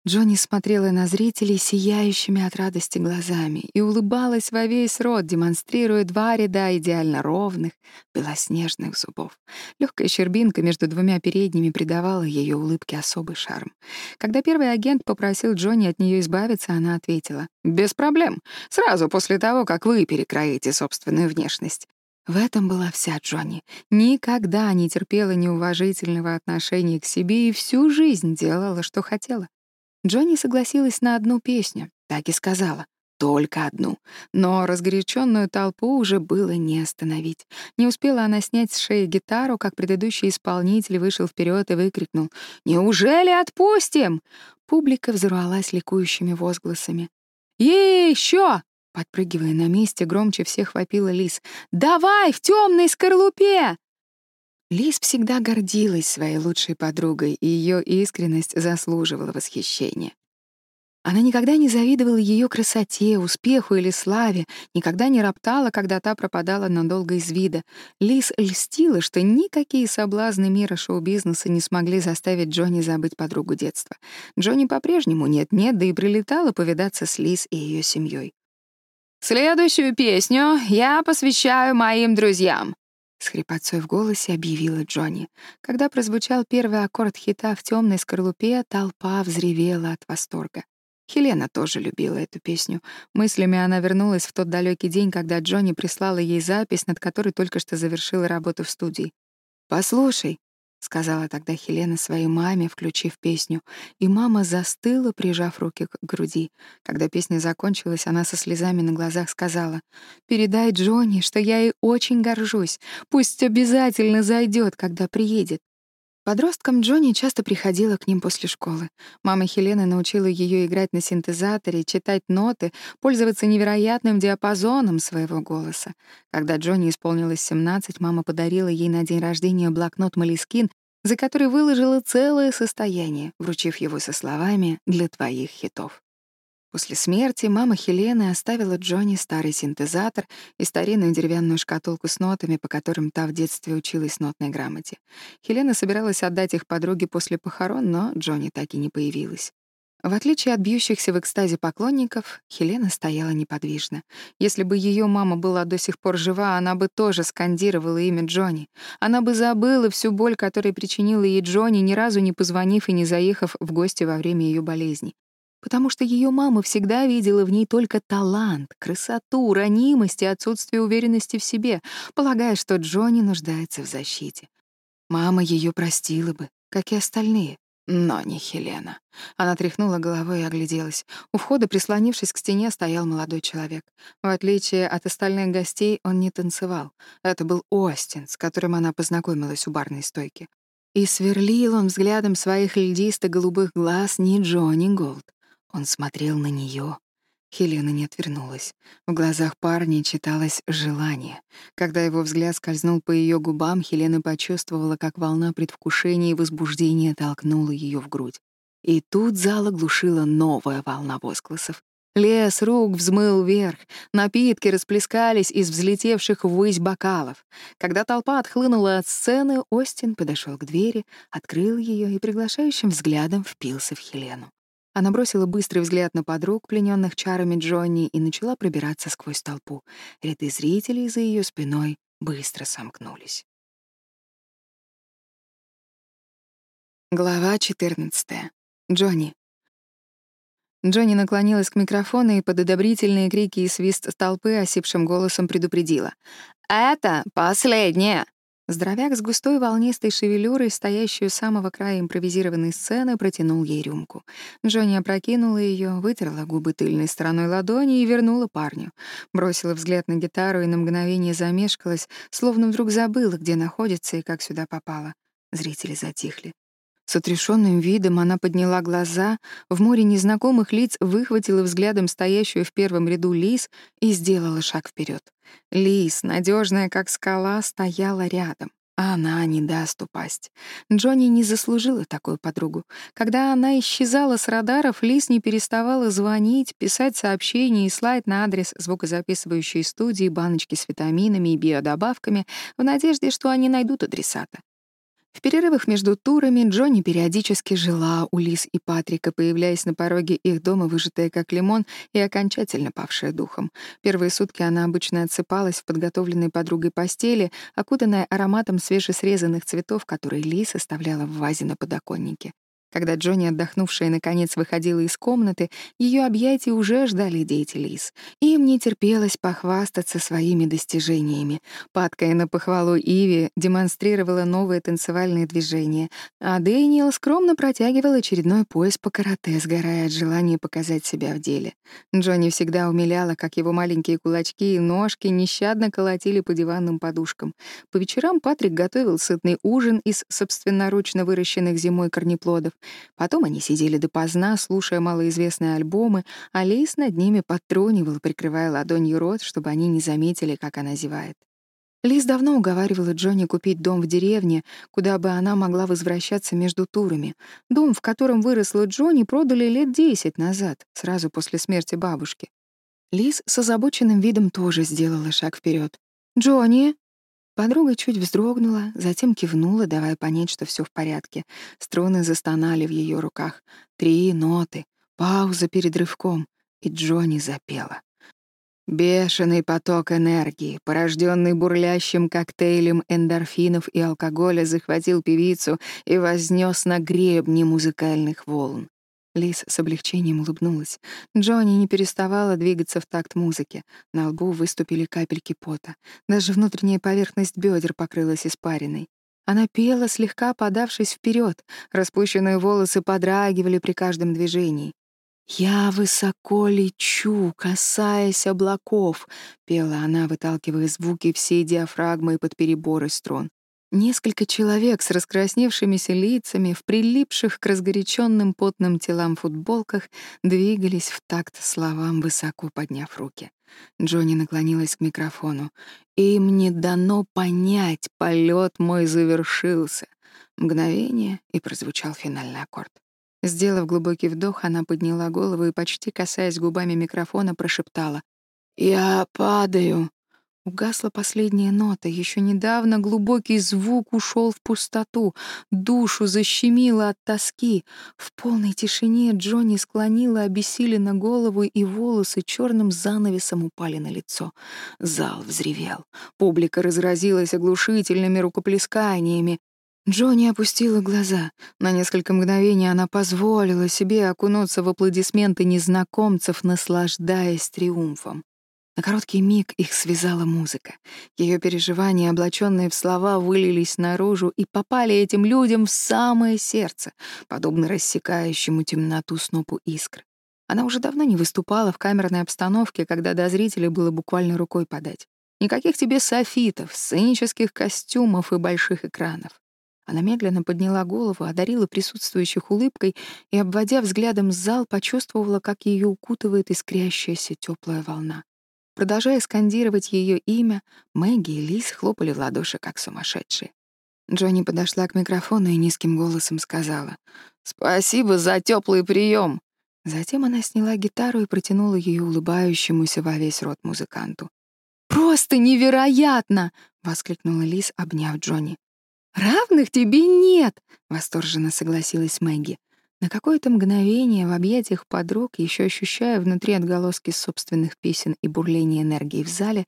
Джонни смотрела на зрителей сияющими от радости глазами и улыбалась во весь рот, демонстрируя два ряда идеально ровных, белоснежных зубов. Легкая щербинка между двумя передними придавала ее улыбке особый шарм. Когда первый агент попросил Джонни от нее избавиться, она ответила, «Без проблем. Сразу после того, как вы перекроите собственную внешность». В этом была вся Джонни. Никогда не терпела неуважительного отношения к себе и всю жизнь делала, что хотела. Джонни согласилась на одну песню, так и сказала. Только одну. Но разгоряченную толпу уже было не остановить. Не успела она снять с шеи гитару, как предыдущий исполнитель вышел вперед и выкрикнул «Неужели отпустим?» Публика взорвалась ликующими возгласами. «Еще!» Подпрыгивая на месте, громче всех вопила Лис. «Давай, в темной скорлупе!» Лиз всегда гордилась своей лучшей подругой, и ее искренность заслуживала восхищения. Она никогда не завидовала ее красоте, успеху или славе, никогда не роптала, когда та пропадала надолго из вида. Лиз льстила, что никакие соблазны мира шоу-бизнеса не смогли заставить Джонни забыть подругу детства. Джонни по-прежнему нет-нет, да и прилетала повидаться с Лиз и ее семьей. «Следующую песню я посвящаю моим друзьям», с хрипотцой в голосе объявила Джонни. Когда прозвучал первый аккорд хита в темной скорлупе, толпа взревела от восторга. Хелена тоже любила эту песню. Мыслями она вернулась в тот далекий день, когда Джонни прислала ей запись, над которой только что завершила работу в студии. «Послушай», — сказала тогда Хелена своей маме, включив песню, и мама застыла, прижав руки к груди. Когда песня закончилась, она со слезами на глазах сказала, «Передай Джонни, что я ей очень горжусь. Пусть обязательно зайдет, когда приедет». Подростком Джонни часто приходила к ним после школы. Мама Хелены научила ее играть на синтезаторе, читать ноты, пользоваться невероятным диапазоном своего голоса. Когда Джонни исполнилось 17, мама подарила ей на день рождения блокнот Малискин, за который выложила целое состояние, вручив его со словами «для твоих хитов». После смерти мама Хелены оставила Джонни старый синтезатор и старинную деревянную шкатулку с нотами, по которым та в детстве училась нотной грамоте. Хелена собиралась отдать их подруге после похорон, но Джонни так и не появилась. В отличие от бьющихся в экстазе поклонников, Хелена стояла неподвижно. Если бы ее мама была до сих пор жива, она бы тоже скандировала имя Джонни. Она бы забыла всю боль, которую причинила ей Джонни, ни разу не позвонив и не заехав в гости во время ее болезни потому что ее мама всегда видела в ней только талант, красоту, ранимость и отсутствие уверенности в себе, полагая, что Джонни нуждается в защите. Мама ее простила бы, как и остальные, но не Хелена. Она тряхнула головой и огляделась. У входа, прислонившись к стене, стоял молодой человек. В отличие от остальных гостей, он не танцевал. Это был Остин, с которым она познакомилась у барной стойки. И сверлил он взглядом своих льдисто-голубых глаз не Джонни Голд. он смотрел на нее. Хелена не отвернулась. В глазах парня читалось желание. Когда его взгляд скользнул по ее губам, Хелена почувствовала, как волна предвкушения и возбуждения толкнула ее в грудь. И тут зал оглушила новая волна возгласов. Лес рук взмыл вверх, напитки расплескались из взлетевших ввысь бокалов. Когда толпа отхлынула от сцены, Остин подошел к двери, открыл ее и приглашающим взглядом впился в Хелену. Она бросила быстрый взгляд на подруг, плененных чарами Джонни, и начала пробираться сквозь толпу. Ряды зрителей за ее спиной быстро сомкнулись. Глава 14. Джонни. Джонни наклонилась к микрофону и под одобрительные крики и свист толпы осипшим голосом предупредила. «Это последнее!» Здоровяк с густой волнистой шевелюрой, стоящей у самого края импровизированной сцены, протянул ей рюмку. Джонни опрокинула ее, вытерла губы тыльной стороной ладони и вернула парню. Бросила взгляд на гитару и на мгновение замешкалась, словно вдруг забыла, где находится и как сюда попала. Зрители затихли. С отрешенным видом она подняла глаза, в море незнакомых лиц выхватила взглядом стоящую в первом ряду Лис и сделала шаг вперед. Лис, надежная как скала, стояла рядом. А она не даст упасть. Джонни не заслужила такую подругу. Когда она исчезала с радаров, Лис не переставала звонить, писать сообщения и слать на адрес звукозаписывающей студии баночки с витаминами и биодобавками в надежде, что они найдут адресата. В перерывах между турами Джонни периодически жила у Лиз и Патрика, появляясь на пороге их дома, выжатая как лимон и окончательно павшая духом. Первые когда Джонни, отдохнувшая наконец, выходила из комнаты, ее объятия уже ждали дети Лиз. Им не терпелось похвастаться своими достижениями. Падкая на похвалу Иви демонстрировала новые танцевальные движения, а Дэниел скромно протягивал очередной пояс по карате, сгорая от желания показать себя в деле. Джонни всегда умиляла, как его маленькие кулачки и ножки нещадно колотили по диванным подушкам. По вечерам Патрик готовил сытный ужин из собственноручно выращенных зимой корнеплодов, Потом они сидели допоздна, слушая малоизвестные альбомы, а Лейс над ними подтрунивал, прикрывая ладонью рот, чтобы они не заметили, как она зевает. Лиз давно уговаривала Джонни купить дом в деревне, куда бы она могла возвращаться между турами. Дом, в котором выросла Джонни, продали лет десять назад, сразу после смерти бабушки. Лиз с озабоченным видом тоже сделала шаг вперед. «Джонни!» Подруга чуть вздрогнула, затем кивнула, давая понять, что все в порядке. Струны застонали в ее руках. Три ноты, пауза перед рывком, и Джонни запела. Бешеный поток энергии, порожденный бурлящим коктейлем эндорфинов и алкоголя, захватил певицу и вознес на гребни музыкальных волн. Лис с облегчением улыбнулась. Джонни не переставала двигаться в такт музыки. На лбу выступили капельки пота. Даже внутренняя поверхность бедер покрылась испариной. Она пела, слегка подавшись вперед. Распущенные волосы подрагивали при каждом движении. «Я высоко лечу, касаясь облаков», — пела она, выталкивая звуки всей диафрагмой под переборы струн. Несколько человек с раскрасневшимися лицами в прилипших к разгоряченным потным телам футболках двигались в такт словам, высоко подняв руки. Джонни наклонилась к микрофону. «Им не дано понять, полет мой завершился». Мгновение, и прозвучал финальный аккорд. Сделав глубокий вдох, она подняла голову и, почти касаясь губами микрофона, прошептала «Я падаю». Угасла последняя нота. Еще недавно глубокий звук ушел в пустоту. Душу защемило от тоски. В полной тишине Джонни склонила обессиленно голову, и волосы черным занавесом упали на лицо. Зал взревел. Публика разразилась оглушительными рукоплесканиями. Джонни опустила глаза. На несколько мгновений она позволила себе окунуться в аплодисменты незнакомцев, наслаждаясь триумфом. На короткий миг их связала музыка. Ее переживания, облаченные в слова, вылились наружу и попали этим людям в самое сердце, подобно рассекающему темноту снопу искр. Она уже давно не выступала в камерной обстановке, когда до зрителей было буквально рукой подать. Никаких тебе софитов, сценических костюмов и больших экранов. Она медленно подняла голову, одарила присутствующих улыбкой и, обводя взглядом зал, почувствовала, как ее укутывает искрящаяся теплая волна. Продолжая скандировать ее имя, Мэгги и Лиз хлопали в ладоши, как сумасшедшие. Джонни подошла к микрофону и низким голосом сказала «Спасибо за теплый прием. Затем она сняла гитару и протянула ее улыбающемуся во весь рот музыканту. «Просто невероятно!» — воскликнула Лиз, обняв Джонни. «Равных тебе нет!» — восторженно согласилась Мэгги. На какое-то мгновение в объятиях подруг, еще ощущая внутри отголоски собственных песен и бурление энергии в зале,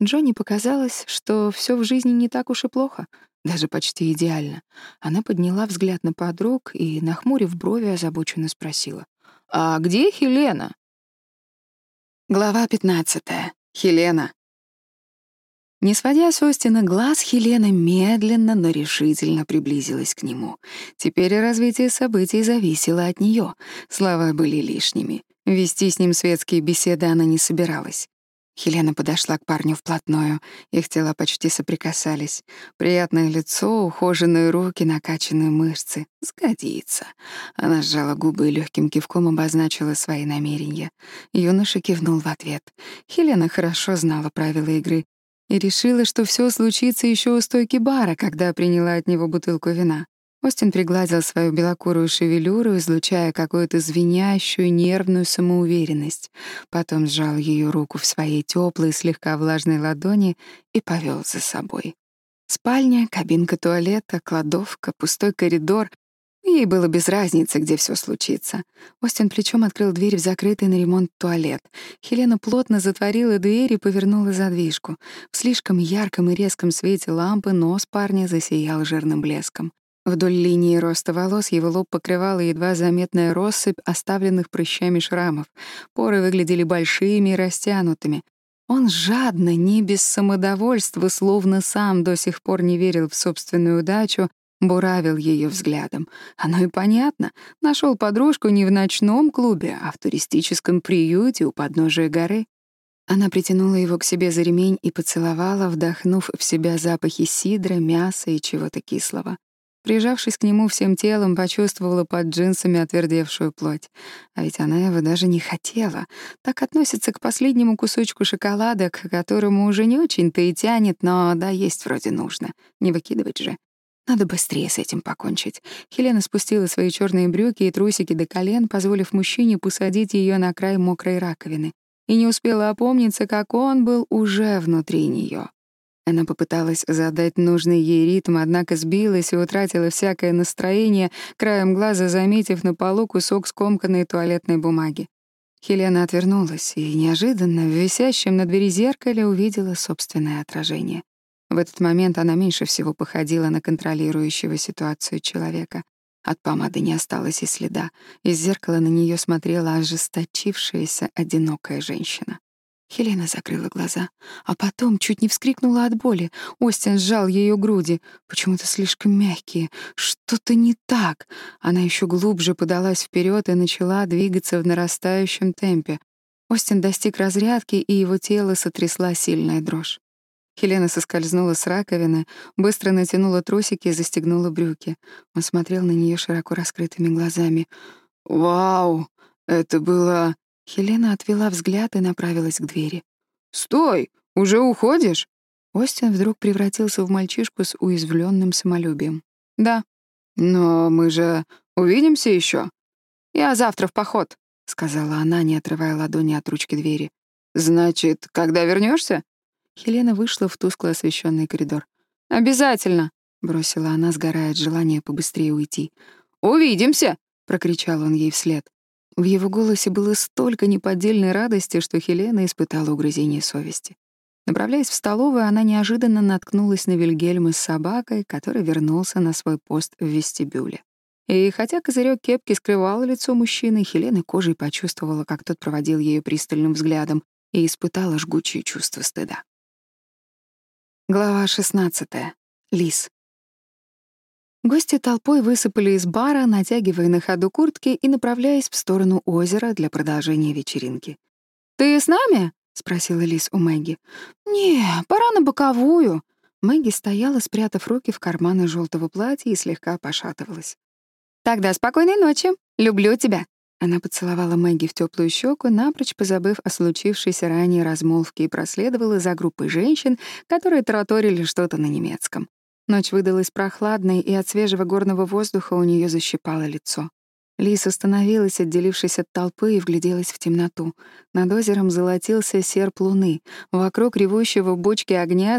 Джонни показалось, что все в жизни не так уж и плохо, даже почти идеально. Она подняла взгляд на подруг и, нахмурив брови, озабоченно спросила. «А где Хелена?» Глава 15. Хелена. Не сводя с Остина глаз, Хелена медленно, но решительно приблизилась к нему. Теперь развитие событий зависело от нее. Слова были лишними. Вести с ним светские беседы она не собиралась. Хелена подошла к парню вплотную. Их тела почти соприкасались. Приятное лицо, ухоженные руки, накачанные мышцы. Сгодится. Она сжала губы и легким кивком обозначила свои намерения. Юноша кивнул в ответ. Хелена хорошо знала правила игры и решила, что все случится еще у стойки бара, когда приняла от него бутылку вина. Остин пригладил свою белокурую шевелюру, излучая какую-то звенящую, нервную самоуверенность. Потом сжал ее руку в своей теплой, слегка влажной ладони и повел за собой. Спальня, кабинка туалета, кладовка, пустой коридор. Ей было без разницы, где все случится. Остин плечом открыл дверь в закрытый на ремонт туалет. Хелена плотно затворила дверь и повернула задвижку. В слишком ярком и резком свете лампы нос парня засиял жирным блеском. Вдоль линии роста волос его лоб покрывала едва заметная россыпь оставленных прыщами шрамов. Поры выглядели большими и растянутыми. Он жадно, не без самодовольства, словно сам до сих пор не верил в собственную удачу, буравил ее взглядом. Оно и понятно. Нашел подружку не в ночном клубе, а в туристическом приюте у подножия горы. Она притянула его к себе за ремень и поцеловала, вдохнув в себя запахи сидра, мяса и чего-то кислого. Прижавшись к нему всем телом, почувствовала под джинсами отвердевшую плоть. А ведь она его даже не хотела. Так относится к последнему кусочку шоколада, к которому уже не очень-то и тянет, но да, есть вроде нужно. Не выкидывать же. Надо быстрее с этим покончить. Хелена спустила свои черные брюки и трусики до колен, позволив мужчине посадить ее на край мокрой раковины. И не успела опомниться, как он был уже внутри нее. Она попыталась задать нужный ей ритм, однако сбилась и утратила всякое настроение, краем глаза заметив на полу кусок скомканной туалетной бумаги. Хелена отвернулась и неожиданно в висящем на двери зеркале увидела собственное отражение. В этот момент она меньше всего походила на контролирующего ситуацию человека. От помады не осталось и следа. Из зеркала на нее смотрела ожесточившаяся одинокая женщина. Хелена закрыла глаза, а потом чуть не вскрикнула от боли. Остин сжал ее груди, почему-то слишком мягкие. Что-то не так. Она еще глубже подалась вперед и начала двигаться в нарастающем темпе. Остин достиг разрядки, и его тело сотрясла сильная дрожь. Хелена соскользнула с раковины, быстро натянула трусики и застегнула брюки. Он смотрел на нее широко раскрытыми глазами. «Вау! Это было...» Хелена отвела взгляд и направилась к двери. «Стой! Уже уходишь?» Остин вдруг превратился в мальчишку с уязвленным самолюбием. «Да. Но мы же увидимся еще. Я завтра в поход», — сказала она, не отрывая ладони от ручки двери. «Значит, когда вернешься? Хелена вышла в тускло освещенный коридор. «Обязательно!» — бросила она, сгорая от желания побыстрее уйти. «Увидимся!» — прокричал он ей вслед. В его голосе было столько неподдельной радости, что Хелена испытала угрызение совести. Направляясь в столовую, она неожиданно наткнулась на Вильгельма с собакой, который вернулся на свой пост в вестибюле. И хотя козырек кепки скрывал лицо мужчины, Хелена кожей почувствовала, как тот проводил ее пристальным взглядом, и испытала жгучее чувство стыда. Глава 16. Лис. Гости толпой высыпали из бара, натягивая на ходу куртки и направляясь в сторону озера для продолжения вечеринки. «Ты с нами?» — спросила Лис у Мэгги. «Не, пора на боковую». Мэгги стояла, спрятав руки в карманы желтого платья и слегка пошатывалась. «Тогда спокойной ночи. Люблю тебя». Она поцеловала Мэгги в теплую щеку, напрочь позабыв о случившейся ранее размолвке и проследовала за группой женщин, которые тараторили что-то на немецком. Ночь выдалась прохладной, и от свежего горного воздуха у нее защипало лицо. Лис остановилась, отделившись от толпы, и вгляделась в темноту. Над озером золотился серп луны. Вокруг ревущего в бочке огня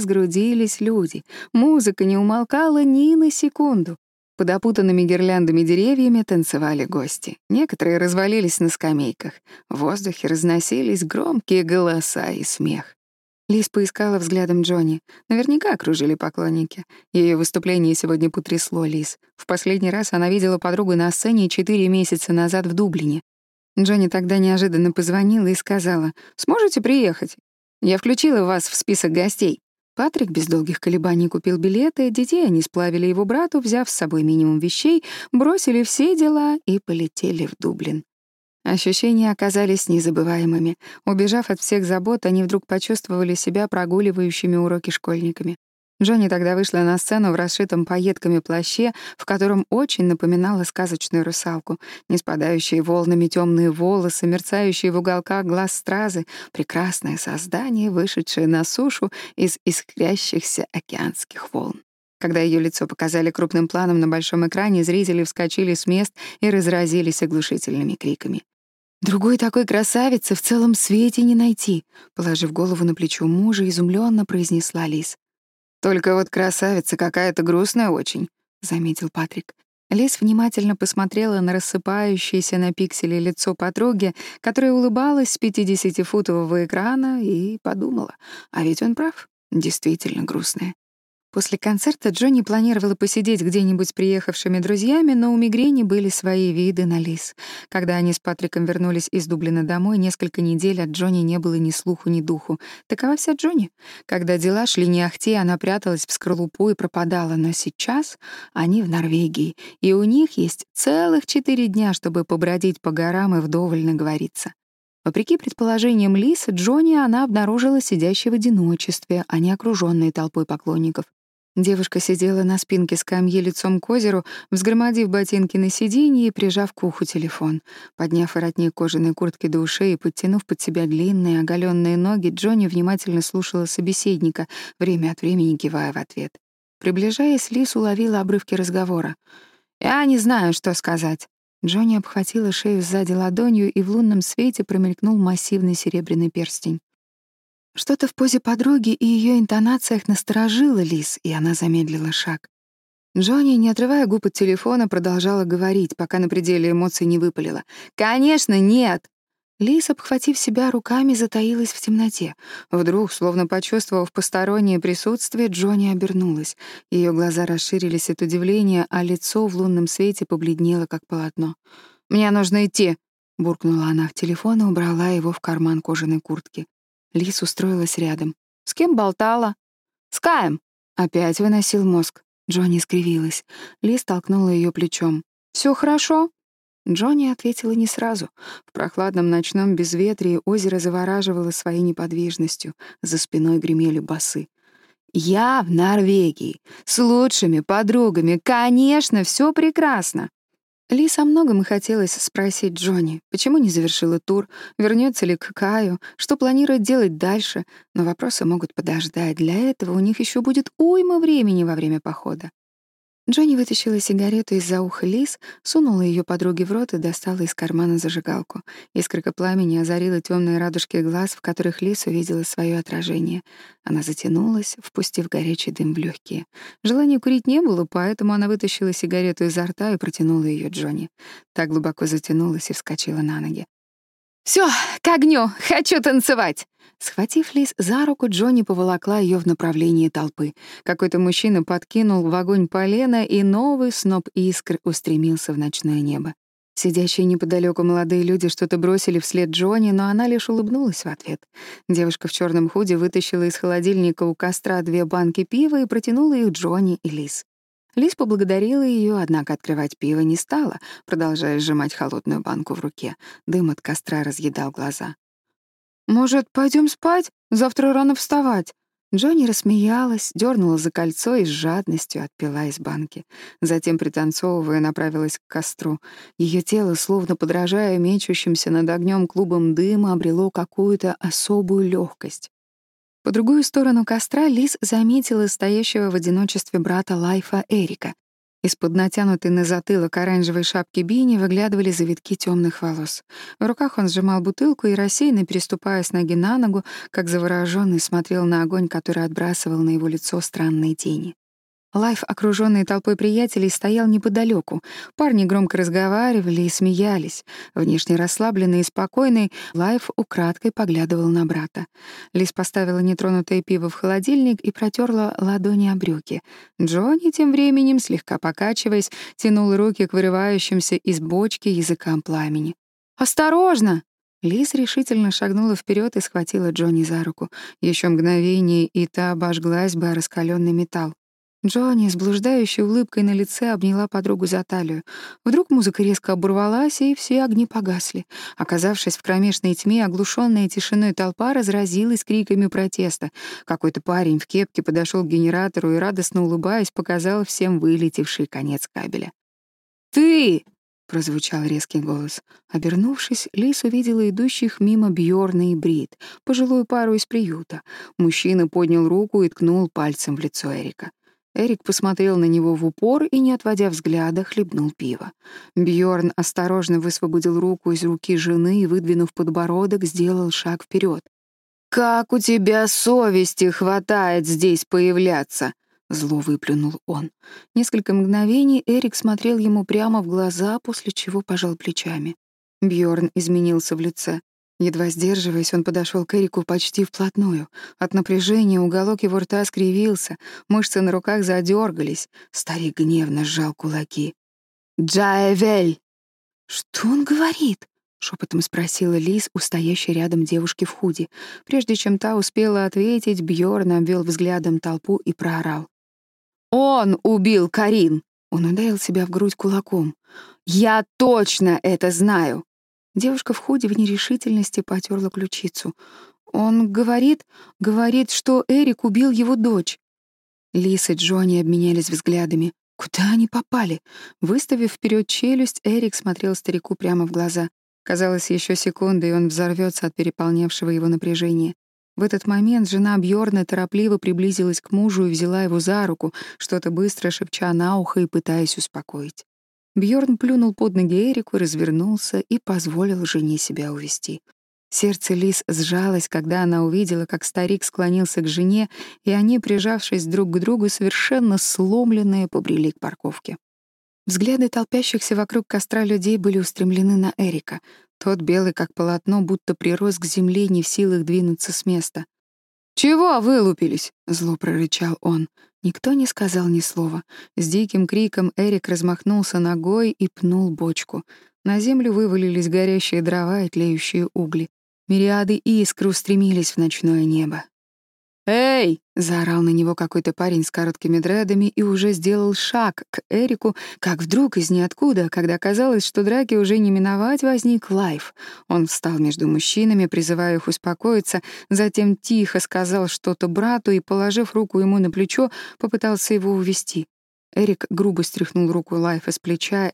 сгрудились люди. Музыка не умолкала ни на секунду. Под опутанными гирляндами деревьями танцевали гости. Некоторые развалились на скамейках. В воздухе разносились громкие голоса и смех. Лиз поискала взглядом Джонни. Наверняка окружили поклонники. Ее выступление сегодня потрясло Лиз. В последний раз она видела подругу на сцене четыре месяца назад в Дублине. Джонни тогда неожиданно позвонила и сказала, «Сможете приехать? Я включила вас в список гостей». Патрик без долгих колебаний купил билеты, детей они сплавили его брату, взяв с собой минимум вещей, бросили все дела и полетели в Дублин. Ощущения оказались незабываемыми. Убежав от всех забот, они вдруг почувствовали себя прогуливающими уроки школьниками. Джонни тогда вышла на сцену в расшитом пайетками плаще, в котором очень напоминала сказочную русалку. Не спадающие волнами темные волосы, мерцающие в уголках глаз стразы, прекрасное создание, вышедшее на сушу из искрящихся океанских волн. Когда ее лицо показали крупным планом на большом экране, зрители вскочили с мест и разразились оглушительными криками. Другой такой красавицы в целом свете не найти, положив голову на плечо мужа, изумленно произнесла Лис. «Только вот красавица какая-то грустная очень», — заметил Патрик. Лис внимательно посмотрела на рассыпающееся на пиксели лицо подруги, которая улыбалась с 50-футового экрана, и подумала, а ведь он прав, действительно грустная. После концерта Джонни планировала посидеть где-нибудь с приехавшими друзьями, но у мигрени были свои виды на лис. Когда они с Патриком вернулись из Дублина домой, несколько недель от Джонни не было ни слуху, ни духу. Такова вся Джонни. Когда дела шли не ахти, она пряталась в скорлупу и пропадала, но сейчас они в Норвегии, и у них есть целых четыре дня, чтобы побродить по горам и вдоволь наговориться. Вопреки предположениям Лисы, Джонни она обнаружила сидящей в одиночестве, а не окружённой толпой поклонников. Девушка сидела на спинке скамьи лицом к озеру, взгромодив ботинки на сиденье и прижав к уху телефон. Подняв воротник кожаной куртки до ушей и подтянув под себя длинные оголенные ноги, Джонни внимательно слушала собеседника, время от времени кивая в ответ. Приближаясь, Лис уловила обрывки разговора. «Я не знаю, что сказать». Джонни обхватила шею сзади ладонью, и в лунном свете промелькнул массивный серебряный перстень. Что-то в позе подруги и ее интонациях насторожило Лис, и она замедлила шаг. Джонни, не отрывая губ от телефона, продолжала говорить, пока на пределе эмоций не выпалила. «Конечно, нет!» Лис, обхватив себя руками, затаилась в темноте. Вдруг, словно почувствовав постороннее присутствие, Джонни обернулась. Ее глаза расширились от удивления, а лицо в лунном свете побледнело, как полотно. «Мне нужно идти!» — буркнула она в телефон и убрала его в карман кожаной куртки. Лис устроилась рядом. «С кем болтала?» «С Каем!» Опять выносил мозг. Джонни скривилась. Лис толкнула ее плечом. Все хорошо?» Джонни ответила не сразу. В прохладном ночном безветрии озеро завораживало своей неподвижностью. За спиной гремели басы. «Я в Норвегии. С лучшими подругами. Конечно, все прекрасно!» Лис о многом хотелось спросить Джонни, почему не завершила тур, вернется ли к Каю, что планирует делать дальше, но вопросы могут подождать. Для этого у них еще будет уйма времени во время похода. Джонни вытащила сигарету из-за уха Лис, сунула ее подруге в рот и достала из кармана зажигалку. Искорка пламени озарила темные радужки глаз, в которых Лис увидела свое отражение. Она затянулась, впустив горячий дым в легкие. Желания курить не было, поэтому она вытащила сигарету изо рта и протянула ее Джонни. Так глубоко затянулась и вскочила на ноги. Все, к огню! Хочу танцевать!» Схватив Лиз за руку, Джонни поволокла ее в направлении толпы. Какой-то мужчина подкинул в огонь полено, и новый сноп искр устремился в ночное небо. Сидящие неподалеку молодые люди что-то бросили вслед Джонни, но она лишь улыбнулась в ответ. Девушка в черном худе вытащила из холодильника у костра две банки пива и протянула их Джонни и Лиз. Лиз поблагодарила ее, однако открывать пиво не стала, продолжая сжимать холодную банку в руке. Дым от костра разъедал глаза. «Может, пойдем спать? Завтра рано вставать». Джонни рассмеялась, дернула за кольцо и с жадностью отпила из банки. Затем, пританцовывая, направилась к костру. Ее тело, словно подражая мечущимся над огнем клубом дыма, обрело какую-то особую легкость. По другую сторону костра Лиз заметила стоящего в одиночестве брата Лайфа Эрика. Из-под натянутой на затылок оранжевой шапки Бини выглядывали завитки темных волос. В руках он сжимал бутылку и, рассеянно переступая с ноги на ногу, как заворожённый, смотрел на огонь, который отбрасывал на его лицо странные тени. Лайф, окружённый толпой приятелей, стоял неподалеку. Парни громко разговаривали и смеялись. Внешне расслабленный и спокойный, Лайф украдкой поглядывал на брата. Лиз поставила нетронутое пиво в холодильник и протерла ладони о брюки. Джонни тем временем, слегка покачиваясь, тянул руки к вырывающимся из бочки языкам пламени. «Осторожно!» Лиз решительно шагнула вперед и схватила Джонни за руку. Еще мгновение, и та обожглась бы о раскаленный металл. Джонни с блуждающей улыбкой на лице обняла подругу за талию. Вдруг музыка резко оборвалась, и все огни погасли. Оказавшись в кромешной тьме, оглушенная тишиной толпа разразилась криками протеста. Какой-то парень в кепке подошел к генератору и, радостно улыбаясь, показал всем вылетевший конец кабеля. «Ты!» — прозвучал резкий голос. Обернувшись, Лис увидела идущих мимо Бьорна и Брит, пожилую пару из приюта. Мужчина поднял руку и ткнул пальцем в лицо Эрика. Эрик посмотрел на него в упор и, не отводя взгляда, хлебнул пиво. Бьорн осторожно высвободил руку из руки жены и, выдвинув подбородок, сделал шаг вперед. как у тебя совести хватает здесь появляться!» Зло выплюнул он. Несколько мгновений Эрик смотрел ему прямо в глаза, после чего пожал плечами. Бьорн изменился в лице. Едва сдерживаясь, он подошел к Эрику почти вплотную. От напряжения уголок его рта скривился, мышцы на руках задергались. Старик гневно сжал кулаки. «Джаэвель!» «Что он говорит?» — шепотом спросила Лиз у стоящей рядом девушки в худи. Прежде чем та успела ответить, Бьорн обвел взглядом толпу и проорал. «Он убил Карин!» Он ударил себя в грудь кулаком. «Я точно это знаю!» Девушка в худи в нерешительности потерла ключицу. «Он говорит, говорит, что Эрик убил его дочь». Лис и Джонни обменялись взглядами. Куда они попали? Выставив вперед челюсть, Эрик смотрел старику прямо в глаза. Казалось, еще секунды, и он взорвется от переполнявшего его напряжения. В этот момент жена Бьорна торопливо приблизилась к мужу и взяла его за руку, что-то быстро шепча на ухо и пытаясь успокоить. Бьорн плюнул под ноги Эрику, развернулся и позволил жене себя увести. Сердце Лис сжалось, когда она увидела, как старик склонился к жене, и они, прижавшись друг к другу, совершенно сломленные, побрели к парковке. Взгляды толпящихся вокруг костра людей были устремлены на Эрика. Тот, белый как полотно, будто прирос к земле, не в силах двинуться с места. «Чего вылупились?» — зло прорычал он. Никто не сказал ни слова. С диким криком Эрик размахнулся ногой и пнул бочку. На землю вывалились горящие дрова и тлеющие угли. Мириады искр устремились в ночное небо. «Эй!» — заорал на него какой-то парень с короткими дредами и уже сделал шаг к Эрику, как вдруг из ниоткуда, когда казалось, что драки уже не миновать, возник Лайф. Он встал между мужчинами, призывая их успокоиться, затем тихо сказал что-то брату и, положив руку ему на плечо, попытался его увести. Эрик грубо стряхнул руку Лайфа с плеча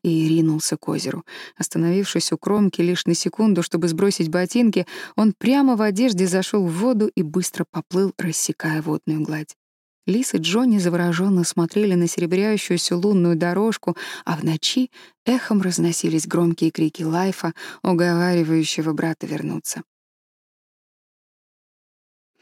и ринулся к